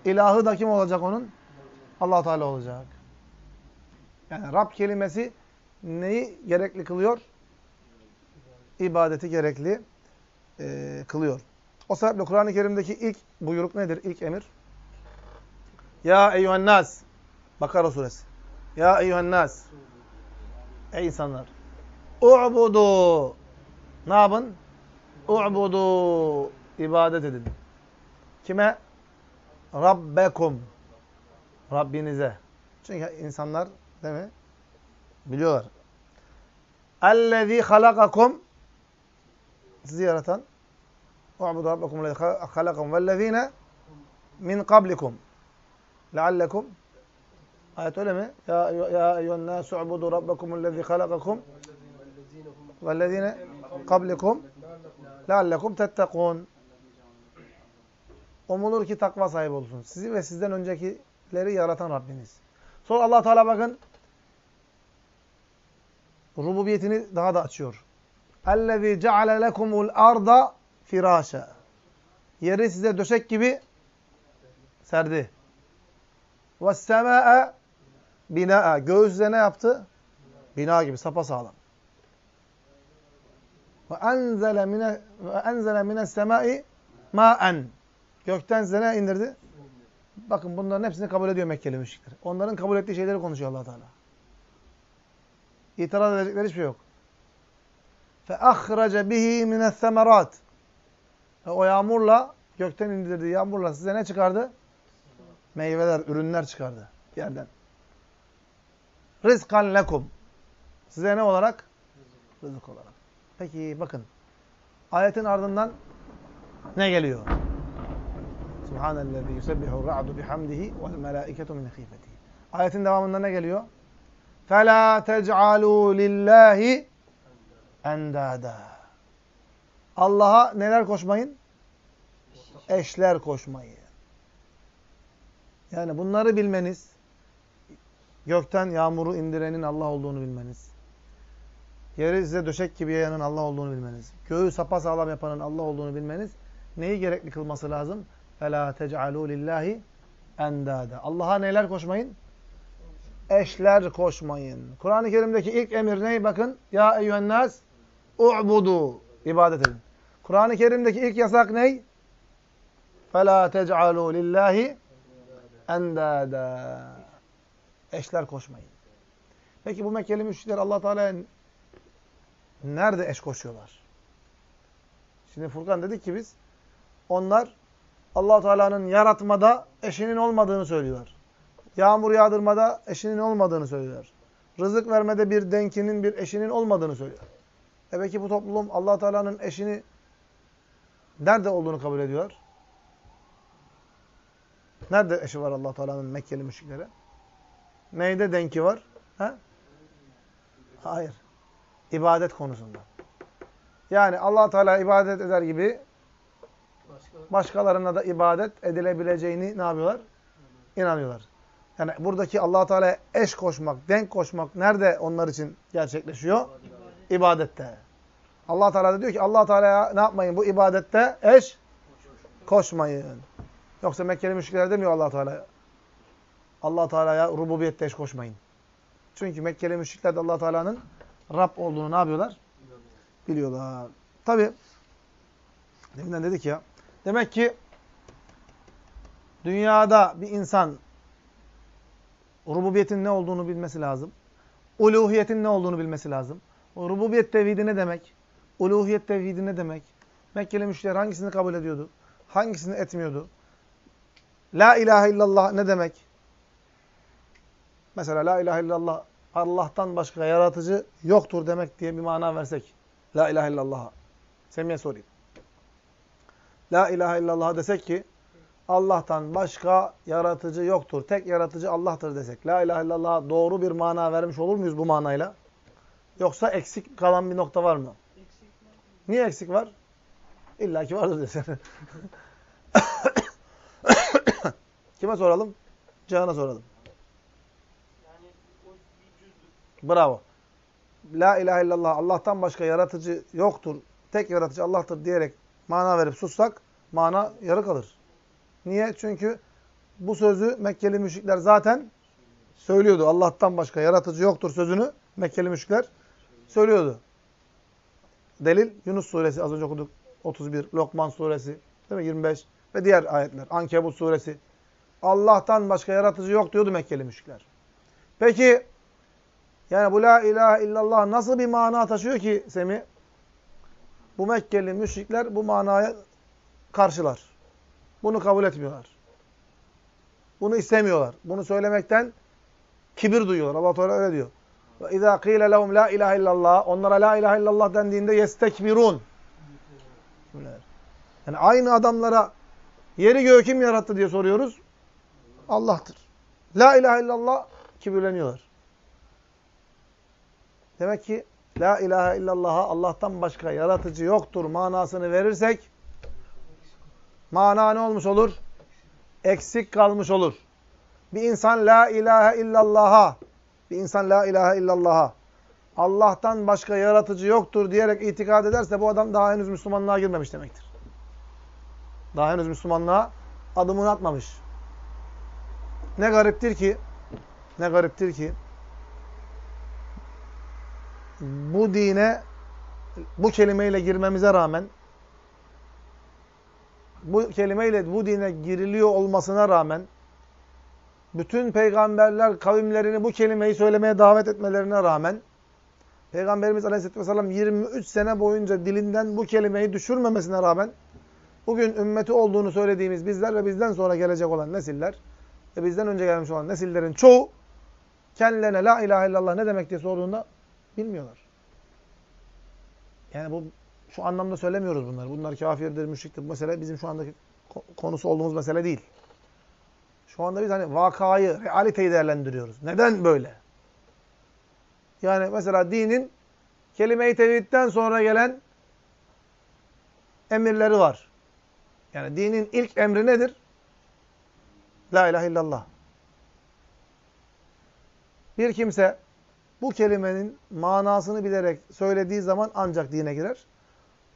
İlahı da kim olacak onun? allah Teala olacak. Yani Rab kelimesi neyi gerekli kılıyor? İbadeti gerekli e, kılıyor. O sebeple Kur'an-ı Kerim'deki ilk buyruk nedir? İlk emir. Ya eyyühen nas. Bakara suresi. Ya eyyühen nas. Ey insanlar. U'budu. Ne yapın? U'budu. İbadet edin. Kime? Rabbekum. Rabbinize. Çünkü insanlar değil mi? Biliyorlar. Ellezî halakakum sizi yaratan U'budu rabbakum lezî halakakum vellezîne min kablikum leallekum Ayet öyle mi? Ya, ya eyyühen nâsü u'budu rabbakum lezî halakakum vellezîne kablikum leallekum tettekûn Umulur ki takva sahibi olsun. Sizi ve sizden öncekileri yaratan Rabbiniz. Sonra allah Teala bakın rububiyetini daha da açıyor. اَلَّذ۪ي جَعَلَ لَكُمُ الْاَرْضَ فِرَاشًا Yeri size döşek gibi serdi. وَالسَّمَاءَ bina Göğü size ne yaptı? Bina gibi, sapasağlam. Ve enzele mine ve enzele mines semai maen. Gökten size indirdi? Bakın bunların hepsini kabul ediyor Mekkeli müşrikler. Onların kabul ettiği şeyleri konuşuyor Allah Teala. İtiraz edecekleri hiçbir şey yok. Fe ahrace bihi mines semerat. O yağmurla gökten indirdiği yağmurla size ne çıkardı? Meyveler, ürünler çıkardı yerden. Rizkan lekum. Size ne olarak? Rızık olarak. Peki bakın. Ayetin ardından ne geliyor? Subhanellezi yusebbihu ra'du bihamdihi vel melâiketu min khifetihi. Ayetin devamında ne geliyor? فَلَا تَجْعَلُوا لِلّٰهِ اَنْدَادًا Allah'a neler koşmayın? Eşler koşmayın. Yani bunları bilmeniz, gökten yağmuru indirenin Allah olduğunu bilmeniz, yeri size döşek gibi yayanın Allah olduğunu bilmeniz, göğü sapasağlam yapanın Allah olduğunu bilmeniz, neyi gerekli kılması lazım? فَلَا تَجْعَلُوا لِلّٰهِ اَنْدَادًا Allah'a neler koşmayın? Eşler koşmayın. Kur'an-ı Kerim'deki ilk emir ne? Bakın. Ya eyyühennâs u'budu. İbadet edin. Kur'an-ı Kerim'deki ilk yasak ne? فَلَا تَجْعَلُوا لِلّٰهِ اَنْدَادًا Eşler koşmayın. Peki bu Mekkeli müşrikler allah Teala'ya nerede eş koşuyorlar? Şimdi Furkan dedik ki biz, onlar allah Teala'nın yaratmada eşinin olmadığını söylüyorlar. Yağmur yağdırmada eşinin olmadığını söylüyorlar. Rızık vermede bir denkinin, bir eşinin olmadığını söylüyor. E peki bu toplum allah Teala'nın eşini nerede olduğunu kabul ediyor? Nerede eşi var allah Teala'nın Mekkeli müşriklere? Neyde denki var? He? Hayır. İbadet konusunda. Yani allah Teala ibadet eder gibi başkalarına da ibadet edilebileceğini ne yapıyorlar? İnanıyorlar. Yani buradaki allah Teala'ya eş koşmak, denk koşmak nerede onlar için gerçekleşiyor? İbadette. allah Teala da diyor ki allah Teala'ya ne yapmayın? Bu ibadette eş koşmayın. Yoksa Mekkeli müşrikler demiyor allah Teala'ya. allah Teala'ya rububiyette eş koşmayın. Çünkü Mekkeli müşrikler de allah Teala'nın Rab olduğunu ne yapıyorlar? Biliyorlar. Tabi deminden dedik ya. Demek ki dünyada bir insan rububiyetin ne olduğunu bilmesi lazım. Uluhiyetin ne olduğunu bilmesi lazım. Rububiyet tevhidi ne demek? Uluhiyet tevhidi ne demek? Mekkeli müşriler hangisini kabul ediyordu? Hangisini etmiyordu? La ilahe illallah ne demek? Mesela la ilahe illallah Allah'tan başka yaratıcı yoktur demek diye bir mana versek. La ilahe illallah'a. Semih'e sorayım. La ilahe illallah desek ki Allah'tan başka yaratıcı yoktur. Tek yaratıcı Allah'tır desek. La ilahe illallah doğru bir mana vermiş olur muyuz bu manayla? Yoksa eksik kalan bir nokta var mı? Niye eksik var? İlla ki vardır desen. (laughs) Kime soralım? Cihan'a soralım. Bravo. La ilahe illallah Allah'tan başka yaratıcı yoktur. Tek yaratıcı Allah'tır diyerek mana verip sussak mana yarı kalır. Niye? Çünkü bu sözü Mekkeli müşrikler zaten söylüyordu. Allah'tan başka yaratıcı yoktur sözünü Mekkeli müşrikler söylüyordu. Delil Yunus suresi az önce okuduk 31, Lokman suresi değil mi 25 ve diğer ayetler. Ankebut suresi. Allah'tan başka yaratıcı yok diyordu Mekkeli müşrikler. Peki yani bu la ilahe illallah nasıl bir mana taşıyor ki Semi? Bu Mekkeli müşrikler bu manaya karşılar. Bunu kabul etmiyorlar. Bunu istemiyorlar. Bunu söylemekten kibir duyuyorlar. Allah Teala öyle diyor. Ve izâ kîle lehum la ilahe illallah. Onlara la ilahe illallah dendiğinde yestekbirun. Yani aynı adamlara yeri göğü kim yarattı diye soruyoruz. Allah'tır. La ilahe illallah kibirleniyorlar. Demek ki La ilahe illallah'a Allah'tan başka yaratıcı yoktur manasını verirsek mana ne olmuş olur? Eksik kalmış olur. Bir insan la ilahe illallah'a bir insan la ilahe illallah'a Allah'tan başka yaratıcı yoktur diyerek itikad ederse bu adam daha henüz Müslümanlığa girmemiş demektir. Daha henüz Müslümanlığa adımını atmamış. Ne gariptir ki ne gariptir ki bu dine bu kelimeyle girmemize rağmen bu kelimeyle bu dine giriliyor olmasına rağmen bütün peygamberler kavimlerini bu kelimeyi söylemeye davet etmelerine rağmen Peygamberimiz Aleyhisselatü Vesselam 23 sene boyunca dilinden bu kelimeyi düşürmemesine rağmen bugün ümmeti olduğunu söylediğimiz bizler ve bizden sonra gelecek olan nesiller ve bizden önce gelmiş olan nesillerin çoğu kendilerine la ilahe illallah ne demek diye sorduğunda bilmiyorlar. Yani bu şu anlamda söylemiyoruz bunları. Bunlar kafirdir, müşriktir. Bu mesele bizim şu andaki konusu olduğumuz mesele değil. Şu anda biz hani vakayı, realiteyi değerlendiriyoruz. Neden böyle? Yani mesela dinin kelime-i tevhidden sonra gelen emirleri var. Yani dinin ilk emri nedir? La ilahe illallah. Bir kimse bu kelimenin manasını bilerek söylediği zaman ancak dine girer.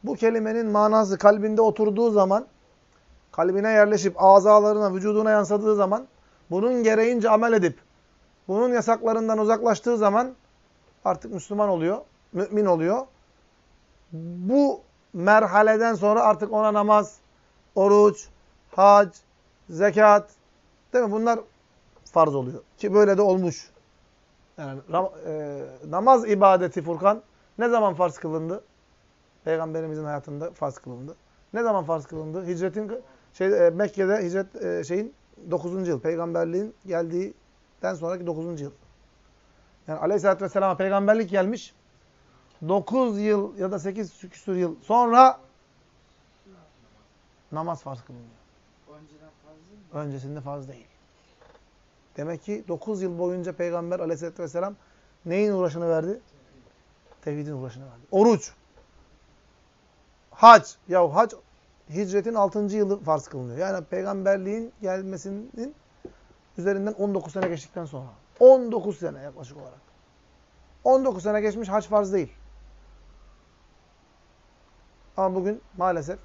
Bu kelimenin manası kalbinde oturduğu zaman, kalbine yerleşip azalarına, vücuduna yansıdığı zaman, bunun gereğince amel edip, bunun yasaklarından uzaklaştığı zaman artık Müslüman oluyor, mümin oluyor. Bu merhaleden sonra artık ona namaz, oruç, hac, zekat, değil mi? Bunlar farz oluyor. Ki böyle de olmuş. Yani e, namaz ibadeti Furkan ne zaman farz kılındı? Peygamberimizin hayatında farz kılındı. Ne zaman farz kılındı? Hicretin şey e, Mekke'de hicret e, şeyin 9. yıl peygamberliğin geldiğinden sonraki 9. yıl. Yani Aleyhisselatü Vesselam'a peygamberlik gelmiş. 9 yıl ya da 8 küsur yıl sonra namaz farz kılınıyor. Öncesinde farz değil. Demek ki 9 yıl boyunca Peygamber aleyhissalatü vesselam neyin uğraşını verdi? Tevhidin uğraşını verdi. Oruç. Hac. Ya hac hicretin 6. yılı farz kılınıyor. Yani peygamberliğin gelmesinin üzerinden 19 sene geçtikten sonra. 19 sene yaklaşık olarak. 19 sene geçmiş hac farz değil. Ama bugün maalesef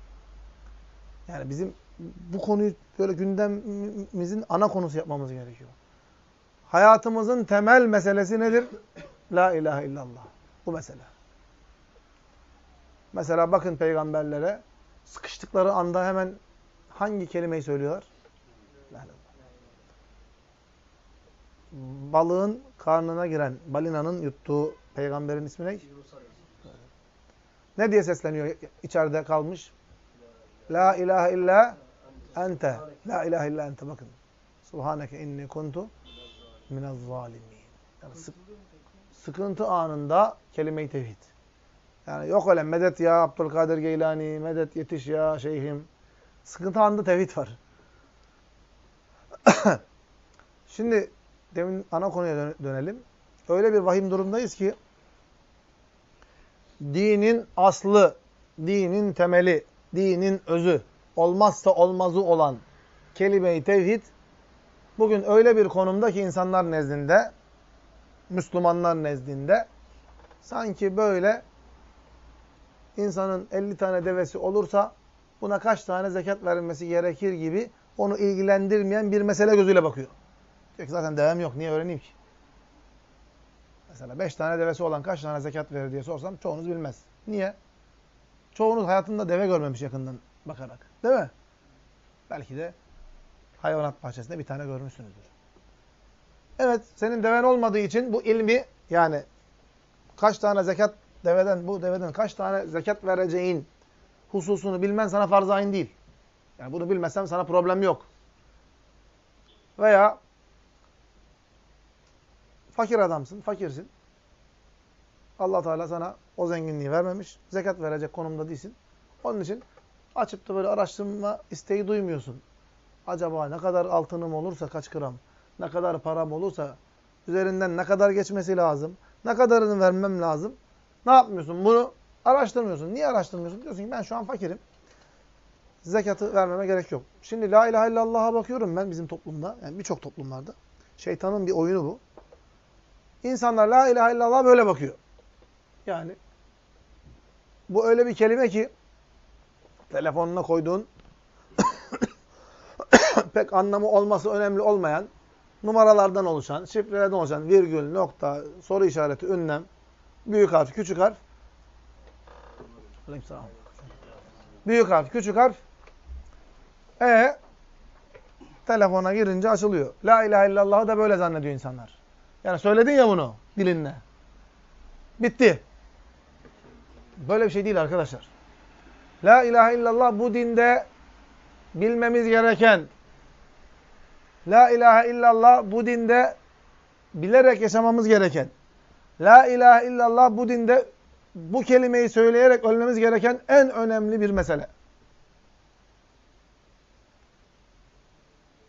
yani bizim bu konuyu böyle gündemimizin ana konusu yapmamız gerekiyor. Hayatımızın temel meselesi nedir? La ilahe illallah. Bu mesele. Mesela bakın peygamberlere sıkıştıkları anda hemen hangi kelimeyi söylüyorlar? Balığın karnına giren, balinanın yuttuğu peygamberin ismi ne? Ne diye sesleniyor içeride kalmış? La ilahe illa ente. La ilahe illa ente. Bakın. Subhaneke inni kuntu minez zalimin. Yani sık, sıkıntı anında kelime-i tevhid. Yani yok öyle medet ya Abdülkadir Geylani, medet yetiş ya şeyhim. Sıkıntı anında tevhid var. (coughs) Şimdi demin ana konuya dönelim. Öyle bir vahim durumdayız ki dinin aslı, dinin temeli, dinin özü, olmazsa olmazı olan kelime-i tevhid bugün öyle bir konumda ki insanlar nezdinde, Müslümanlar nezdinde sanki böyle insanın 50 tane devesi olursa buna kaç tane zekat verilmesi gerekir gibi onu ilgilendirmeyen bir mesele gözüyle bakıyor. Diyor ki zaten devem yok. Niye öğreneyim ki? Mesela 5 tane devesi olan kaç tane zekat verir diye sorsam çoğunuz bilmez. Niye? Çoğunuz hayatında deve görmemiş yakından bakarak. Değil mi? Belki de hayvanat bahçesinde bir tane görmüşsünüzdür. Evet, senin deven olmadığı için bu ilmi yani kaç tane zekat deveden, bu deveden kaç tane zekat vereceğin hususunu bilmen sana farz ayin değil. Yani bunu bilmezsen sana problem yok. Veya fakir adamsın, fakirsin. Allah Teala sana o zenginliği vermemiş. Zekat verecek konumda değilsin. Onun için açıp da böyle araştırma isteği duymuyorsun. Acaba ne kadar altınım olursa kaç gram, ne kadar param olursa üzerinden ne kadar geçmesi lazım, ne kadarını vermem lazım. Ne yapmıyorsun? Bunu araştırmıyorsun. Niye araştırmıyorsun? Diyorsun ki ben şu an fakirim. Zekatı vermeme gerek yok. Şimdi la ilahe illallah'a bakıyorum ben bizim toplumda. Yani birçok toplumlarda. Şeytanın bir oyunu bu. İnsanlar la ilahe illallah böyle bakıyor. Yani bu öyle bir kelime ki telefonuna koyduğun (coughs) pek anlamı olması önemli olmayan numaralardan oluşan, şifrelerden oluşan virgül, nokta, soru işareti, ünlem, büyük harf, küçük harf. Büyük harf, küçük harf. E telefona girince açılıyor. La ilahe illallah'ı da böyle zannediyor insanlar. Yani söyledin ya bunu dilinle. Bitti. Böyle bir şey değil arkadaşlar. La ilahe illallah bu dinde bilmemiz gereken La ilahe illallah bu dinde bilerek yaşamamız gereken. La ilahe illallah bu dinde bu kelimeyi söyleyerek ölmemiz gereken en önemli bir mesele.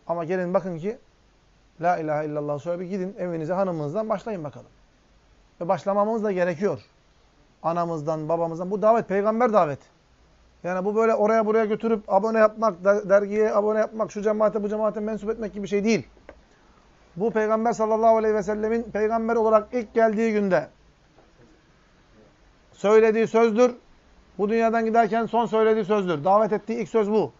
Ama gelin bakın ki La ilahe illallah söyle bir gidin evinize hanımınızdan başlayın bakalım. Ve başlamamız da gerekiyor. Anamızdan, babamızdan. Bu davet, peygamber davet. Yani bu böyle oraya buraya götürüp abone yapmak, dergiye abone yapmak, şu cemaate bu cemaate mensup etmek gibi bir şey değil. Bu peygamber sallallahu aleyhi ve sellemin peygamber olarak ilk geldiği günde söylediği sözdür. Bu dünyadan giderken son söylediği sözdür. Davet ettiği ilk söz bu.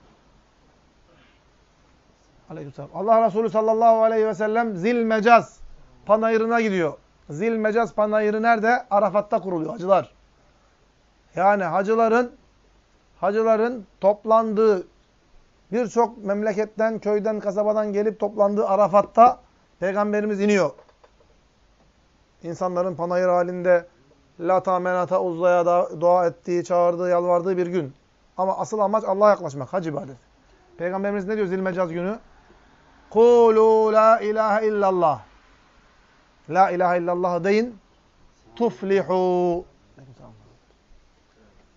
Aleykümselam. Allah Resulü sallallahu aleyhi ve sellem Zilmecaz panayırına gidiyor. Zilmecaz panayırı nerede? Arafat'ta kuruluyor hacılar. Yani hacıların hacıların toplandığı birçok memleketten, köyden, kasabadan gelip toplandığı Arafat'ta Peygamberimiz iniyor. İnsanların panayır halinde Lata, Menata, Uzza'ya dua ettiği, çağırdığı, yalvardığı bir gün. Ama asıl amaç Allah'a yaklaşmak, hac ibadeti. Peygamberimiz ne diyor zilmecaz günü? Kulu la ilahe illallah. La ilahe illallah deyin. Tuflihu.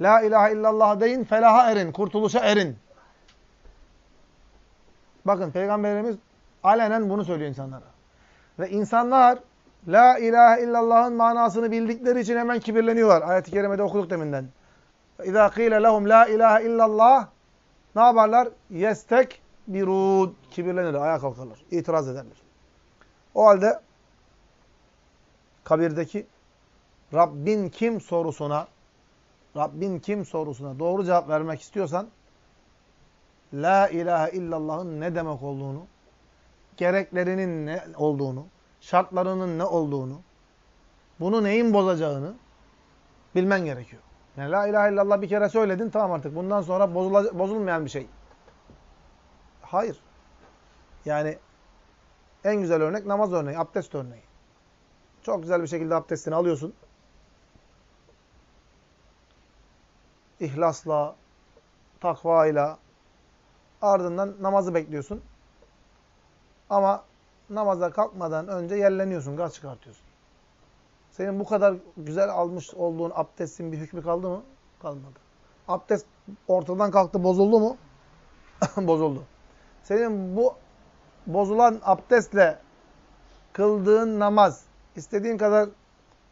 La ilahe illallah deyin. Felaha erin. Kurtuluşa erin. Bakın Peygamberimiz alenen bunu söylüyor insanlara. Ve insanlar La ilahe illallah'ın manasını bildikleri için hemen kibirleniyorlar. Ayet-i kerimede okuduk deminden. İza qile lehum la ilahe illallah ne yaparlar? Yestek birud. Kibirlenirler, ayağa kalkarlar. itiraz ederler. O halde kabirdeki Rabbin kim sorusuna Rabbin kim sorusuna doğru cevap vermek istiyorsan La ilahe illallah'ın ne demek olduğunu, gereklerinin ne olduğunu, şartlarının ne olduğunu, bunu neyin bozacağını bilmen gerekiyor. Yani la ilahe illallah bir kere söyledin tamam artık bundan sonra bozulmayan bir şey. Hayır. Yani en güzel örnek namaz örneği, abdest örneği. Çok güzel bir şekilde abdestini alıyorsun. İhlasla, takvayla, ardından namazı bekliyorsun. Ama namaza kalkmadan önce yerleniyorsun, gaz çıkartıyorsun. Senin bu kadar güzel almış olduğun abdestin bir hükmü kaldı mı? Kalmadı. Abdest ortadan kalktı, bozuldu mu? (laughs) bozuldu. Senin bu bozulan abdestle kıldığın namaz, istediğin kadar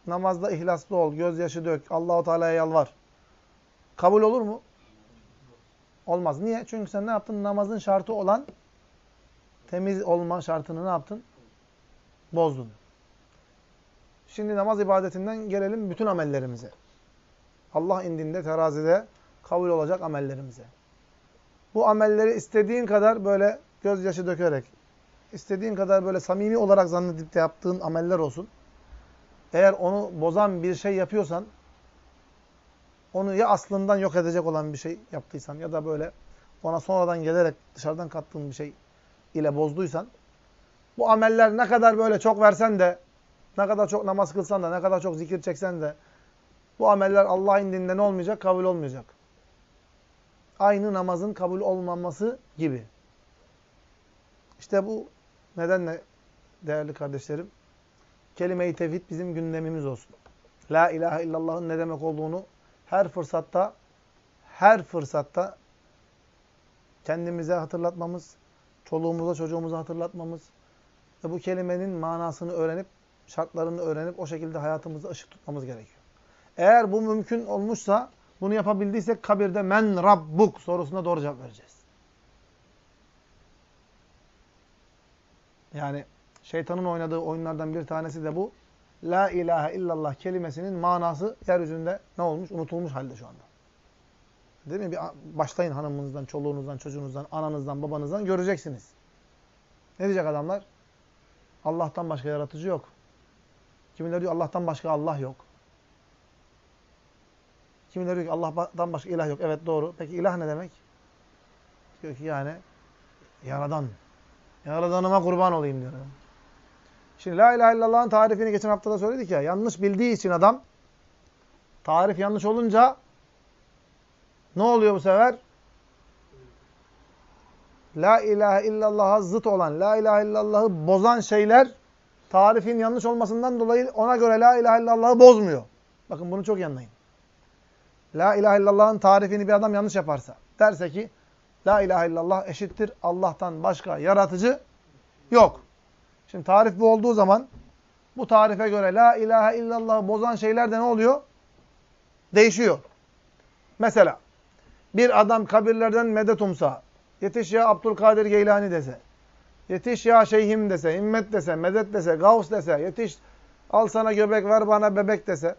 namazda ihlaslı ol, gözyaşı dök, Allahu Teala'ya yalvar. Kabul olur mu? Olmaz. Niye? Çünkü sen ne yaptın? Namazın şartı olan temiz olma şartını ne yaptın? Bozdun. Şimdi namaz ibadetinden gelelim bütün amellerimize. Allah indinde terazide kabul olacak amellerimize. Bu amelleri istediğin kadar böyle gözyaşı dökerek, istediğin kadar böyle samimi olarak zannedip de yaptığın ameller olsun. Eğer onu bozan bir şey yapıyorsan, onu ya aslından yok edecek olan bir şey yaptıysan ya da böyle ona sonradan gelerek dışarıdan kattığın bir şey ile bozduysan, bu ameller ne kadar böyle çok versen de, ne kadar çok namaz kılsan da, ne kadar çok zikir çeksen de, bu ameller Allah'ın indinde ne olmayacak? Kabul olmayacak. Aynı namazın kabul olmaması gibi. İşte bu nedenle değerli kardeşlerim, kelime-i tevhid bizim gündemimiz olsun. La ilahe illallah'ın ne demek olduğunu her fırsatta, her fırsatta kendimize hatırlatmamız, çoluğumuza, çocuğumuza hatırlatmamız ve bu kelimenin manasını öğrenip, şartlarını öğrenip o şekilde hayatımızda ışık tutmamız gerekiyor. Eğer bu mümkün olmuşsa, bunu yapabildiysek kabirde men rabbuk sorusuna doğru cevap vereceğiz. Yani şeytanın oynadığı oyunlardan bir tanesi de bu. La ilahe illallah kelimesinin manası yeryüzünde ne olmuş? Unutulmuş halde şu anda. Değil mi? Bir başlayın hanımınızdan, çoluğunuzdan, çocuğunuzdan, ananızdan, babanızdan göreceksiniz. Ne diyecek adamlar? Allah'tan başka yaratıcı yok. Kimileri diyor Allah'tan başka Allah yok. Kimileri diyor ki Allah'tan başka ilah yok. Evet doğru. Peki ilah ne demek? Diyor ki yani yaradan. Yaradanıma kurban olayım diyor. Şimdi la ilahe illallah'ın tarifini geçen hafta da söyledik ya. Yanlış bildiği için adam tarif yanlış olunca ne oluyor bu sefer? La ilahe illallah'a zıt olan, la ilahe illallah'ı bozan şeyler tarifin yanlış olmasından dolayı ona göre la ilahe illallah'ı bozmuyor. Bakın bunu çok iyi. La ilahe illallah'ın tarifini bir adam yanlış yaparsa, derse ki la ilahe illallah eşittir Allah'tan başka yaratıcı yok. Şimdi tarif bu olduğu zaman bu tarife göre la ilahe illallah'ı bozan şeyler de ne oluyor? Değişiyor. Mesela bir adam kabirlerden medet umsa, yetiş ya Abdülkadir Geylani dese, yetiş ya şeyhim dese, himmet dese, medet dese, gavs dese, yetiş al sana göbek ver bana bebek dese.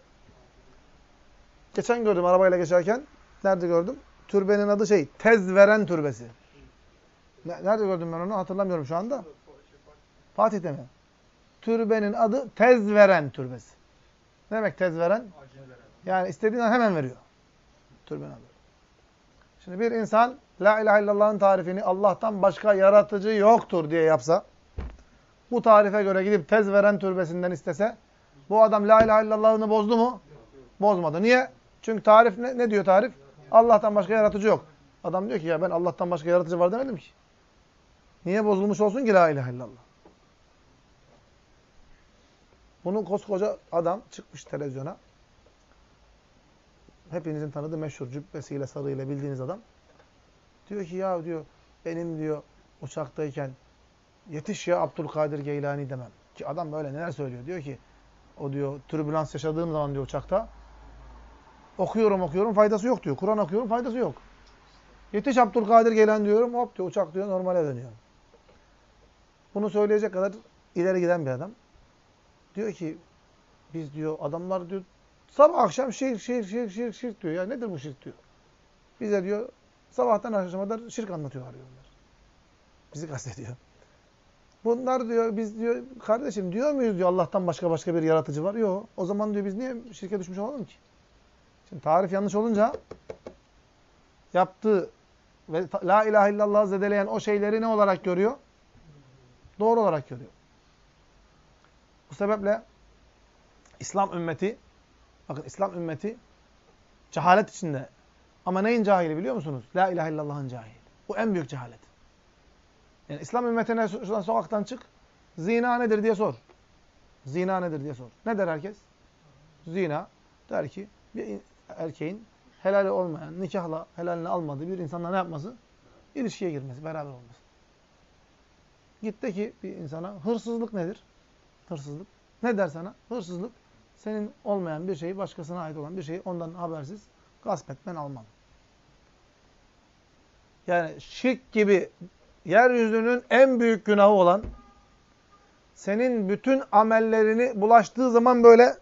Geçen gördüm arabayla geçerken. Nerede gördüm? Türbenin adı şey, tez veren türbesi. Nerede gördüm ben onu hatırlamıyorum şu anda. Fatih'te mi? Türbenin adı tez veren türbesi. Ne demek tez veren? Yani istediğin an hemen veriyor. Türbenin adı. Şimdi bir insan La ilahe illallah'ın tarifini Allah'tan başka yaratıcı yoktur diye yapsa, bu tarife göre gidip tez veren türbesinden istese, bu adam La ilahe illallah'ını bozdu mu? Bozmadı. Niye? Çünkü tarif ne, ne diyor tarif? Allah'tan başka yaratıcı yok. Adam diyor ki ya ben Allah'tan başka yaratıcı var demedim ki. Niye bozulmuş olsun ki La ilahe illallah? Bunun koskoca adam çıkmış televizyona. Hepinizin tanıdığı meşhur cübbesiyle, sarıyla bildiğiniz adam. Diyor ki ya diyor benim diyor uçaktayken yetiş ya Abdülkadir Geylani demem. Ki adam böyle neler söylüyor. Diyor ki o diyor türbülans yaşadığım zaman diyor uçakta okuyorum okuyorum faydası yok diyor. Kur'an okuyorum faydası yok. Yetiş Abdülkadir Geylani diyorum hop diyor uçak diyor normale dönüyor. Bunu söyleyecek kadar ileri giden bir adam. Diyor ki biz diyor adamlar diyor sabah akşam şirk şirk şirk şirk şirk diyor. Ya nedir bu şirk diyor. Bize diyor Sabahtan akşama kadar şirk anlatıyorlar diyorlar. Bizi kastediyor. Bunlar diyor biz diyor kardeşim diyor muyuz diyor Allah'tan başka başka bir yaratıcı var? Yok. O zaman diyor biz niye şirke düşmüş olalım ki? Şimdi tarif yanlış olunca yaptığı ve la ilahe illallah zedeleyen o şeyleri ne olarak görüyor? Doğru olarak görüyor. Bu sebeple İslam ümmeti bakın İslam ümmeti cehalet içinde ama neyin cahili biliyor musunuz? La ilahe illallah'ın cahili. Bu en büyük cehalet. Yani İslam ümmetine şuradan sokaktan çık. Zina nedir diye sor. Zina nedir diye sor. Ne der herkes? Zina der ki bir erkeğin helal olmayan, nikahla helalini almadığı bir insanla ne yapması? İlişkiye girmesi, beraber olması. Gitti ki bir insana hırsızlık nedir? Hırsızlık. Ne der sana? Hırsızlık senin olmayan bir şeyi, başkasına ait olan bir şeyi ondan habersiz gasp etmen alman. Yani şirk gibi yeryüzünün en büyük günahı olan senin bütün amellerini bulaştığı zaman böyle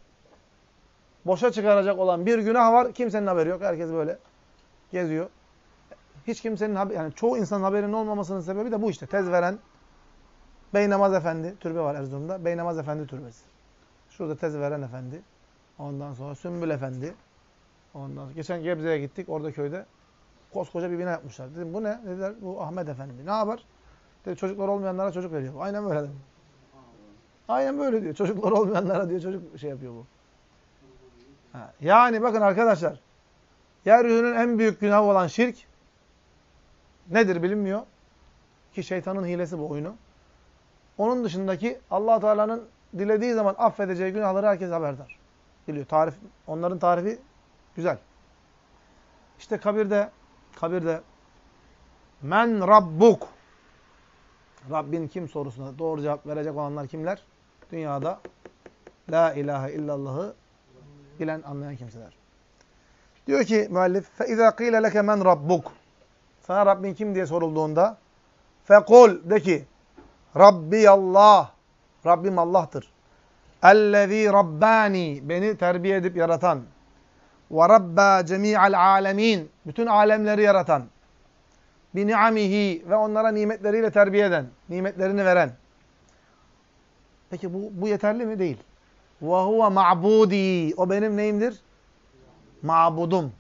boşa çıkaracak olan bir günah var. Kimsenin haberi yok. Herkes böyle geziyor. Hiç kimsenin haberi, yani çoğu insanın haberinin olmamasının sebebi de bu işte. Tez veren Beynamaz Efendi, türbe var Erzurum'da. Beynamaz Efendi türbesi. Şurada tez veren efendi. Ondan sonra Sümbül Efendi. Ondan sonra geçen Gebze'ye gittik. Orada köyde koskoca bir bina yapmışlar. Dedim bu ne? Dediler bu Ahmet Efendi. Ne yapar? Dedi çocuklar olmayanlara çocuk veriyor. Aynen böyle dedim. Aynen böyle diyor. Çocuklar olmayanlara diyor çocuk şey yapıyor bu. Ha. Yani bakın arkadaşlar. Yeryüzünün en büyük günahı olan şirk nedir bilinmiyor. Ki şeytanın hilesi bu oyunu. Onun dışındaki allah Teala'nın dilediği zaman affedeceği günahları herkes haberdar. Biliyor. Tarif, onların tarifi Güzel. İşte kabirde kabirde men rabbuk Rabbin kim sorusuna doğru cevap verecek olanlar kimler? Dünyada la ilahe illallah'ı bilen, anlayan kimseler. Diyor ki müellif فَاِذَا قِيلَ لَكَ مَنْ رَبُّكَ Sana Rabbin kim diye sorulduğunda فَقُلْ de ki Rabbi Allah. Rabbim Allah'tır. Ellezî Rabbani. Beni terbiye edip yaratan. Ve Rabba cemi'al alemin. Bütün alemleri yaratan. Bi ni'amihi. Ve onlara nimetleriyle terbiye eden. Nimetlerini veren. Peki bu, bu yeterli mi? Değil. Ve huve ma'budi. O benim neyimdir? Ma'budum.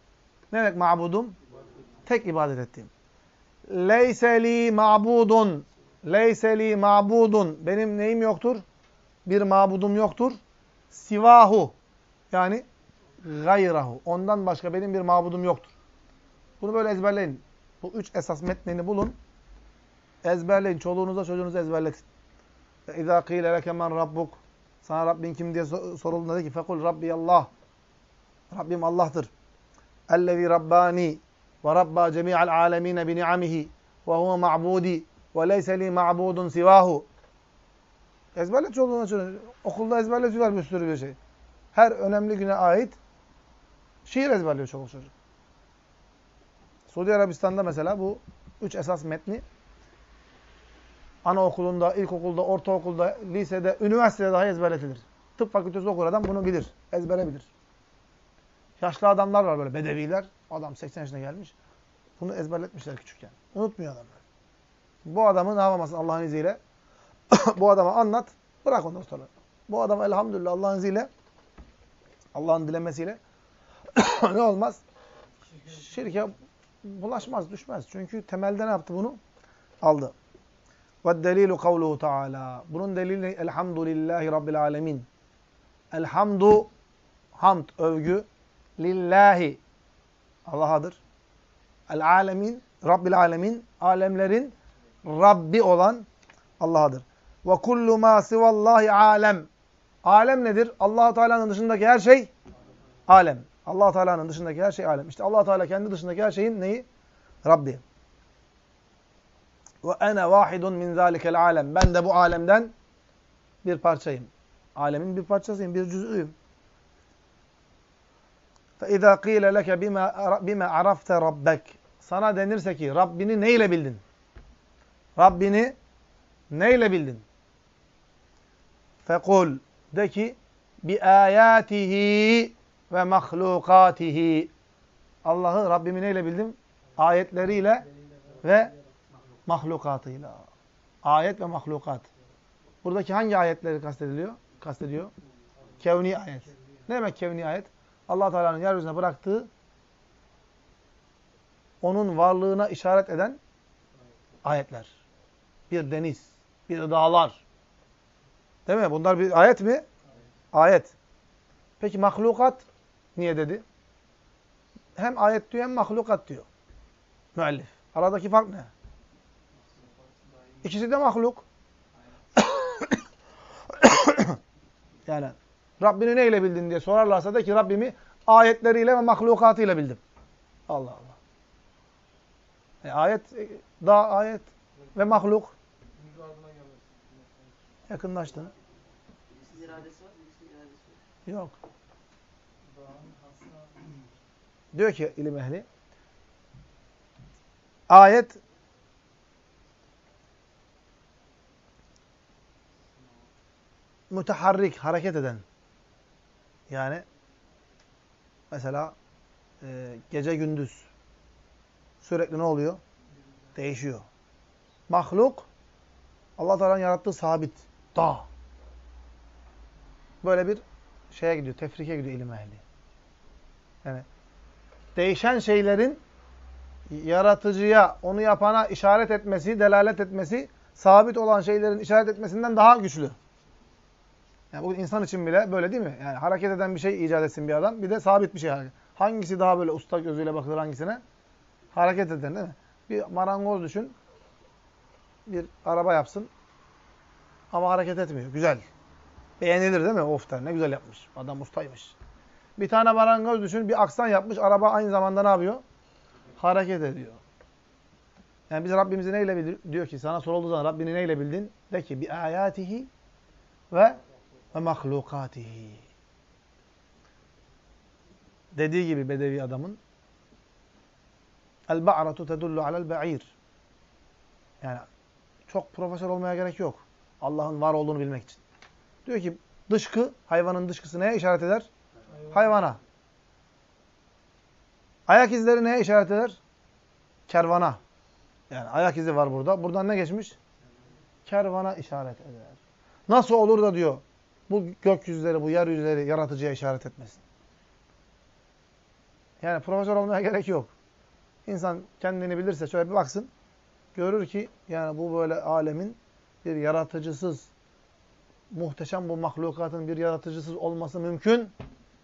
Ne demek ma'budum? Tek ibadet ettiğim. Leyse li ma'budun. Leyse li ma'budun. Benim neyim yoktur? Bir ma'budum yoktur. Sivahu. Yani gayrahu. Ondan başka benim bir mabudum yoktur. Bunu böyle ezberleyin. Bu üç esas metnini bulun. Ezberleyin. Çoluğunuza çocuğunuza ezberletin. اِذَا قِيلَ لَكَ مَنْ رَبُّكَ Sana Rabbin kim diye sorulduğunda de ki فَقُلْ رَبِّيَ اللّٰهِ Rabbim Allah'tır. اَلَّذ۪ي رَبَّانِي وَرَبَّا جَمِيعَ الْعَالَمِينَ بِنِعَمِهِ وَهُوَ مَعْبُودِي وَلَيْسَ لِي مَعْبُودٌ سِوَاهُ Ezberlet çoluğuna çocuğuna. Okulda ezberletiyorlar bir sürü bir şey. Her önemli güne ait şiir ezberliyor çoluk çocuk. Suudi Arabistan'da mesela bu üç esas metni anaokulunda, ilkokulda, ortaokulda, lisede, üniversitede dahi ezberletilir. Tıp fakültesi okur adam bunu bilir. Ezbere bilir. Yaşlı adamlar var böyle bedeviler. Adam 80 yaşına gelmiş. Bunu ezberletmişler küçükken. Unutmuyor adamlar. Bu adamı ne yapamazsın Allah'ın izniyle? (coughs) bu adama anlat, bırak ondan sonra. Bu adam elhamdülillah Allah'ın izniyle, Allah'ın dilemesiyle (coughs) ne olmaz? Şirke bulaşmaz, düşmez. Çünkü temelde ne yaptı bunu? Aldı. Ve delilu kavluhu taala. Bunun delili elhamdülillahi rabbil alemin. Elhamdu hamd övgü lillahi Allah'adır. El alemin Rabbil alemin alemlerin Rabbi olan Allah'adır. Ve kullu ma sivallahi alem. Alem nedir? Allah Teala'nın dışındaki her şey alem. Allah Teala'nın dışındaki her şey alem. İşte Allah Teala kendi dışındaki her şeyin neyi? Rabbi. Ve ene vahidun min zalikel alem. Ben de bu alemden bir parçayım. Alemin bir parçasıyım, bir cüz'üyüm. فَاِذَا قِيلَ لَكَ بِمَا عَرَفْتَ رَبَّكَ Sana denirse ki Rabbini neyle bildin? Rabbini neyle bildin? Fekul de ki bi ayatihi ve mahlukatihi. Allah'ı Rabbimi neyle bildim? Ayetleriyle ve mahlukatıyla. Ayet ve mahlukat. Buradaki hangi ayetleri kastediliyor? Kastediyor. Kevni ayet. Ne demek kevni ayet? Allah Teala'nın yeryüzüne bıraktığı onun varlığına işaret eden ayetler. Bir deniz, bir dağlar. Değil mi? Bunlar bir ayet mi? Ayet. Peki mahlukat niye dedi? Hem ayet diyor hem mahlukat diyor. Müellif. Aradaki fark ne? İkisi de mahluk. (coughs) yani Rabbini neyle bildin diye sorarlarsa da ki Rabbimi ayetleriyle ve mahlukatıyla bildim. Allah Allah. E, ayet, e, da ayet ve mahluk. Yakınlaştın. Yok. Diyor ki ilim ehli. Ayet müteharrik, hareket eden. Yani mesela e, gece gündüz sürekli ne oluyor? Değişiyor. Mahluk Allah Teala'nın yarattığı sabit. Dağ. Böyle bir şeye gidiyor, tefrike gidiyor ilim ehli. Yani değişen şeylerin yaratıcıya, onu yapana işaret etmesi, delalet etmesi, sabit olan şeylerin işaret etmesinden daha güçlü. Yani bugün insan için bile böyle değil mi? Yani hareket eden bir şey icat etsin bir adam. Bir de sabit bir şey hareket. Hangisi daha böyle usta gözüyle bakılır hangisine? Hareket eden değil mi? Bir marangoz düşün. Bir araba yapsın. Ama hareket etmiyor. Güzel. Beğenilir değil mi? Of der. Ne güzel yapmış. Adam ustaymış. Bir tane marangoz düşün. Bir aksan yapmış. Araba aynı zamanda ne yapıyor? Hareket ediyor. Yani biz Rabbimizi neyle bildik? Diyor ki sana sorulduğu zaman Rabbini neyle bildin? De ki bi ayatihi ve ve mahlukatihi. Dediği gibi Bedevi adamın El-ba'ratu tedullu alel ba'ir. Yani çok profesör olmaya gerek yok. Allah'ın var olduğunu bilmek için. Diyor ki dışkı, hayvanın dışkısı neye işaret eder? Hayvan. Hayvana. Ayak izleri neye işaret eder? Kervana. Yani ayak izi var burada. Buradan ne geçmiş? Kervana işaret eder. Nasıl olur da diyor bu gökyüzleri, bu yeryüzleri yaratıcıya işaret etmesin. Yani profesör olmaya gerek yok. İnsan kendini bilirse şöyle bir baksın. Görür ki yani bu böyle alemin bir yaratıcısız, muhteşem bu mahlukatın bir yaratıcısız olması mümkün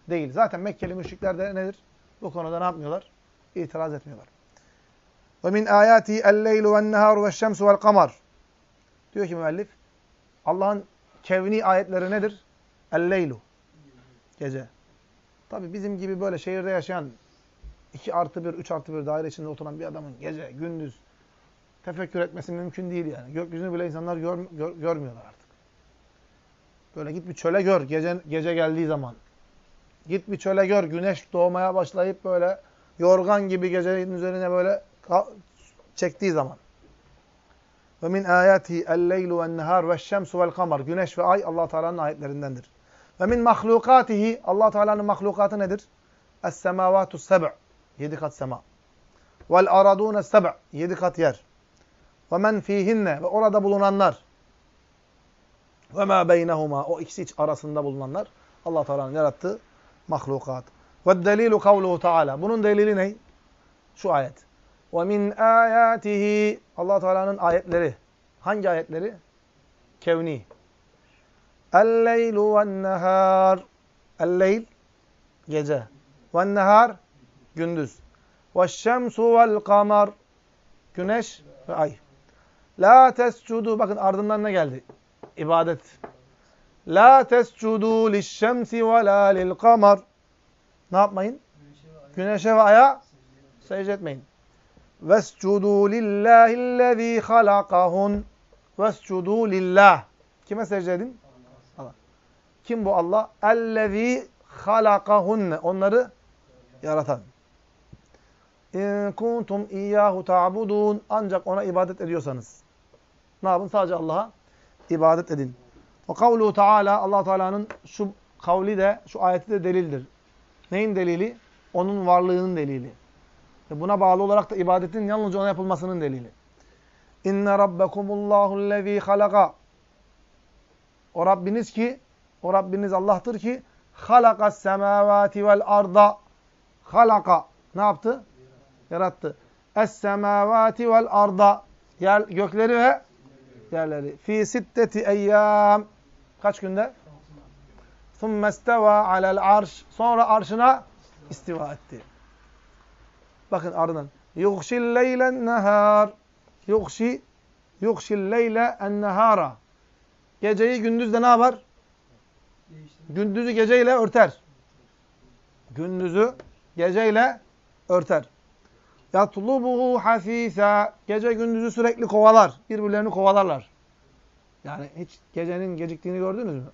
değil. Zaten Mekkeli müşrikler de nedir? Bu konuda ne yapmıyorlar? İtiraz etmiyorlar. Ve min ayati el-leylu ve'n-neharu ve'ş-şemsu ve'l-kamar. Diyor ki müellif, Allah'ın kevni ayetleri nedir? El-leylu. Gece. Tabi bizim gibi böyle şehirde yaşayan 2 artı 1, 3 artı 1 daire içinde oturan bir adamın gece, gündüz tefekkür etmesi mümkün değil yani. Gökyüzünü bile insanlar gör, gör, görmüyorlar artık. Böyle git bir çöle gör gece, gece geldiği zaman. Git bir çöle gör güneş doğmaya başlayıp böyle yorgan gibi gecenin üzerine böyle çektiği zaman. Ve min ayati el-leylu ve'n-nehar ve'ş-şemsu ve'l-kamar. Güneş ve ay Allah Teala'nın ayetlerindendir. Ve min mahlukatihi Allah Teala'nın mahlukatı nedir? Es-semavatu seb' yedi kat sema. Vel aradun seb' yedi kat yer. Ve men fihinne ve orada bulunanlar. Ve ma beynehuma o ikisi arasında bulunanlar Allah Teala'nın yarattığı mahlukat. Ve delilu kavluhu Teala. Bunun delili ne? Şu ayet. Ve min ayatihi Allah Teala'nın ayetleri. Hangi ayetleri? Kevni. El-leylu ve'n-nehar. El-leyl gece. Ve'n-nehar gündüz. Ve'ş-şemsu ve'l-kamar güneş ve ay. La tescudu bakın ardından ne geldi? İbadet. La tescudu liş-şemsi ve la lil-kamar. Ne yapmayın? Güneşe ve aya secde etmeyin. Vescudu lillahillezî halakahun. Vescudu lillah. Kime secde edin? Allah. Kim bu Allah? Ellezî halakahunne. Onları yaratan. İn kuntum iyyahu ta'budun. Ancak ona ibadet ediyorsanız. Ne yapın? Sadece Allah'a ibadet edin. O kavlu Teala Allah Teala'nın şu kavli de şu ayeti de delildir. Neyin delili? Onun varlığının delili. Ve buna bağlı olarak da ibadetin yalnızca ona yapılmasının delili. İnne rabbekumullahul lezî halaka. O Rabbiniz ki, o Rabbiniz Allah'tır ki halakas semavati vel arda. Halaka. Ne yaptı? Yarattı. Es semavati vel arda. Yer, gökleri ve yerleri. Fi sitteti eyyam. Kaç günde? Thumme isteva alel arş. Sonra arşına istiva etti. Bakın ardından. Yuhşil leylen nehar. Yuhşi. Yuhşil leyle en nehara. Geceyi gündüzle ne yapar? Gündüzü geceyle örter. Gündüzü geceyle örter. Yatlubuhu hafisa. Gece gündüzü sürekli kovalar. Birbirlerini kovalarlar. Yani hiç gecenin geciktiğini gördünüz mü?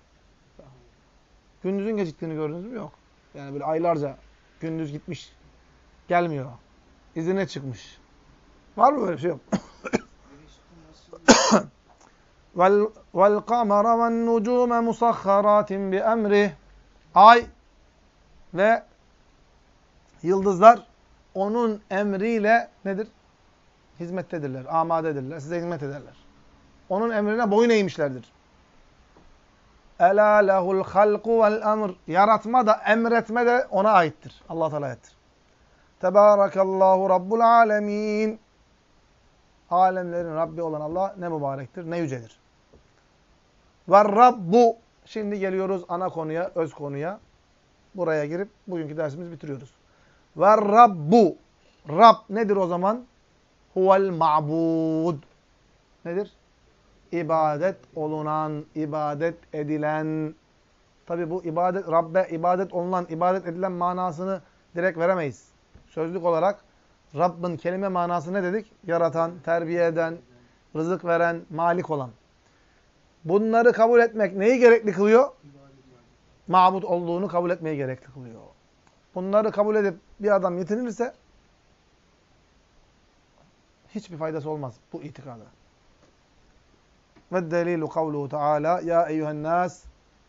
Gündüzün geciktiğini gördünüz mü? Yok. Yani böyle aylarca gündüz gitmiş. Gelmiyor. İzine çıkmış. Var mı böyle bir şey yok? وَالْقَمَرَ وَالنُّجُومَ مُسَخَّرَاتٍ بِأَمْرِهِ Ay ve yıldızlar onun emriyle nedir? Hizmettedirler, amadedirler, size hizmet ederler. Onun emrine boyun eğmişlerdir. Ela lehul halku vel emr. Yaratma da emretme de ona aittir. Allah Teala aittir. Tebarakallahu rabbul alemin. Alemlerin Rabbi olan Allah ne mübarektir, ne yücedir. Ve Rabbu. Şimdi geliyoruz ana konuya, öz konuya. Buraya girip bugünkü dersimizi bitiriyoruz. Ve Rabbu. Rab nedir o zaman? Huvel ma'bud. Nedir? İbadet olunan, ibadet edilen. Tabi bu ibadet, Rabbe ibadet olunan, ibadet edilen manasını direkt veremeyiz. Sözlük olarak Rabbin kelime manası ne dedik? Yaratan, terbiye eden, rızık veren, malik olan. Bunları kabul etmek neyi gerekli kılıyor? Mabut olduğunu kabul etmeyi gerekli kılıyor Bunları kabul edip bir adam yetinirse hiçbir faydası olmaz bu itikada. Ve delilu kavluhu Teala ya eyyühen nas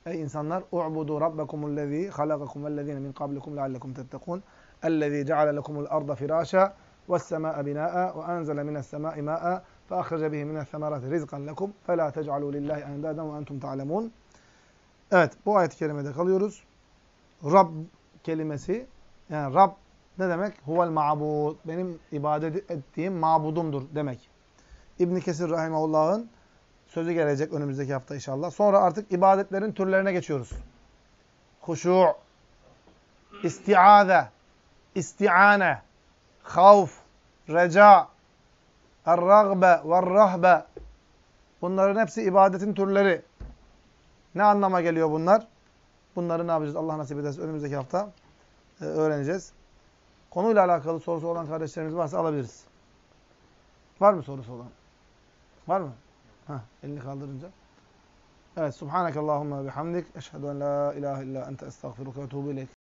ey insanlar u'budu rabbekumullezî halakakum vellezîne min kablikum leallekum tettekûn ellezî ceale lekumul arda firâşa ve's-semâe binâ'a ve enzele mine's-semâi mâ'a فَأَخْرَجَ بِهِ مِنَ الثَّمَرَاتِ رِزْقًا لَكُمْ فَلَا تَجْعَلُوا لِلّٰهِ اَنْدَادًا وَاَنْتُمْ تَعْلَمُونَ Evet, bu ayet-i kerimede kalıyoruz. Rab kelimesi, yani Rab ne demek? Huvel ma'bud. Benim ibadet ettiğim mabudumdur demek. İbn Kesir rahimehullah'ın sözü gelecek önümüzdeki hafta inşallah. Sonra artık ibadetlerin türlerine geçiyoruz. Huşu', isti'aze, isti'ane, havf, reca, Er-ragbe ve Bunların hepsi ibadetin türleri. Ne anlama geliyor bunlar? Bunları ne yapacağız? Allah nasip ederse önümüzdeki hafta e, öğreneceğiz. Konuyla alakalı sorusu olan kardeşlerimiz varsa alabiliriz. Var mı sorusu olan? Var mı? Heh, elini kaldırınca. Evet. Subhanakallahumma bihamdik. Eşhedü en la ilahe illa ente estağfiruka ve etûbü ileyk.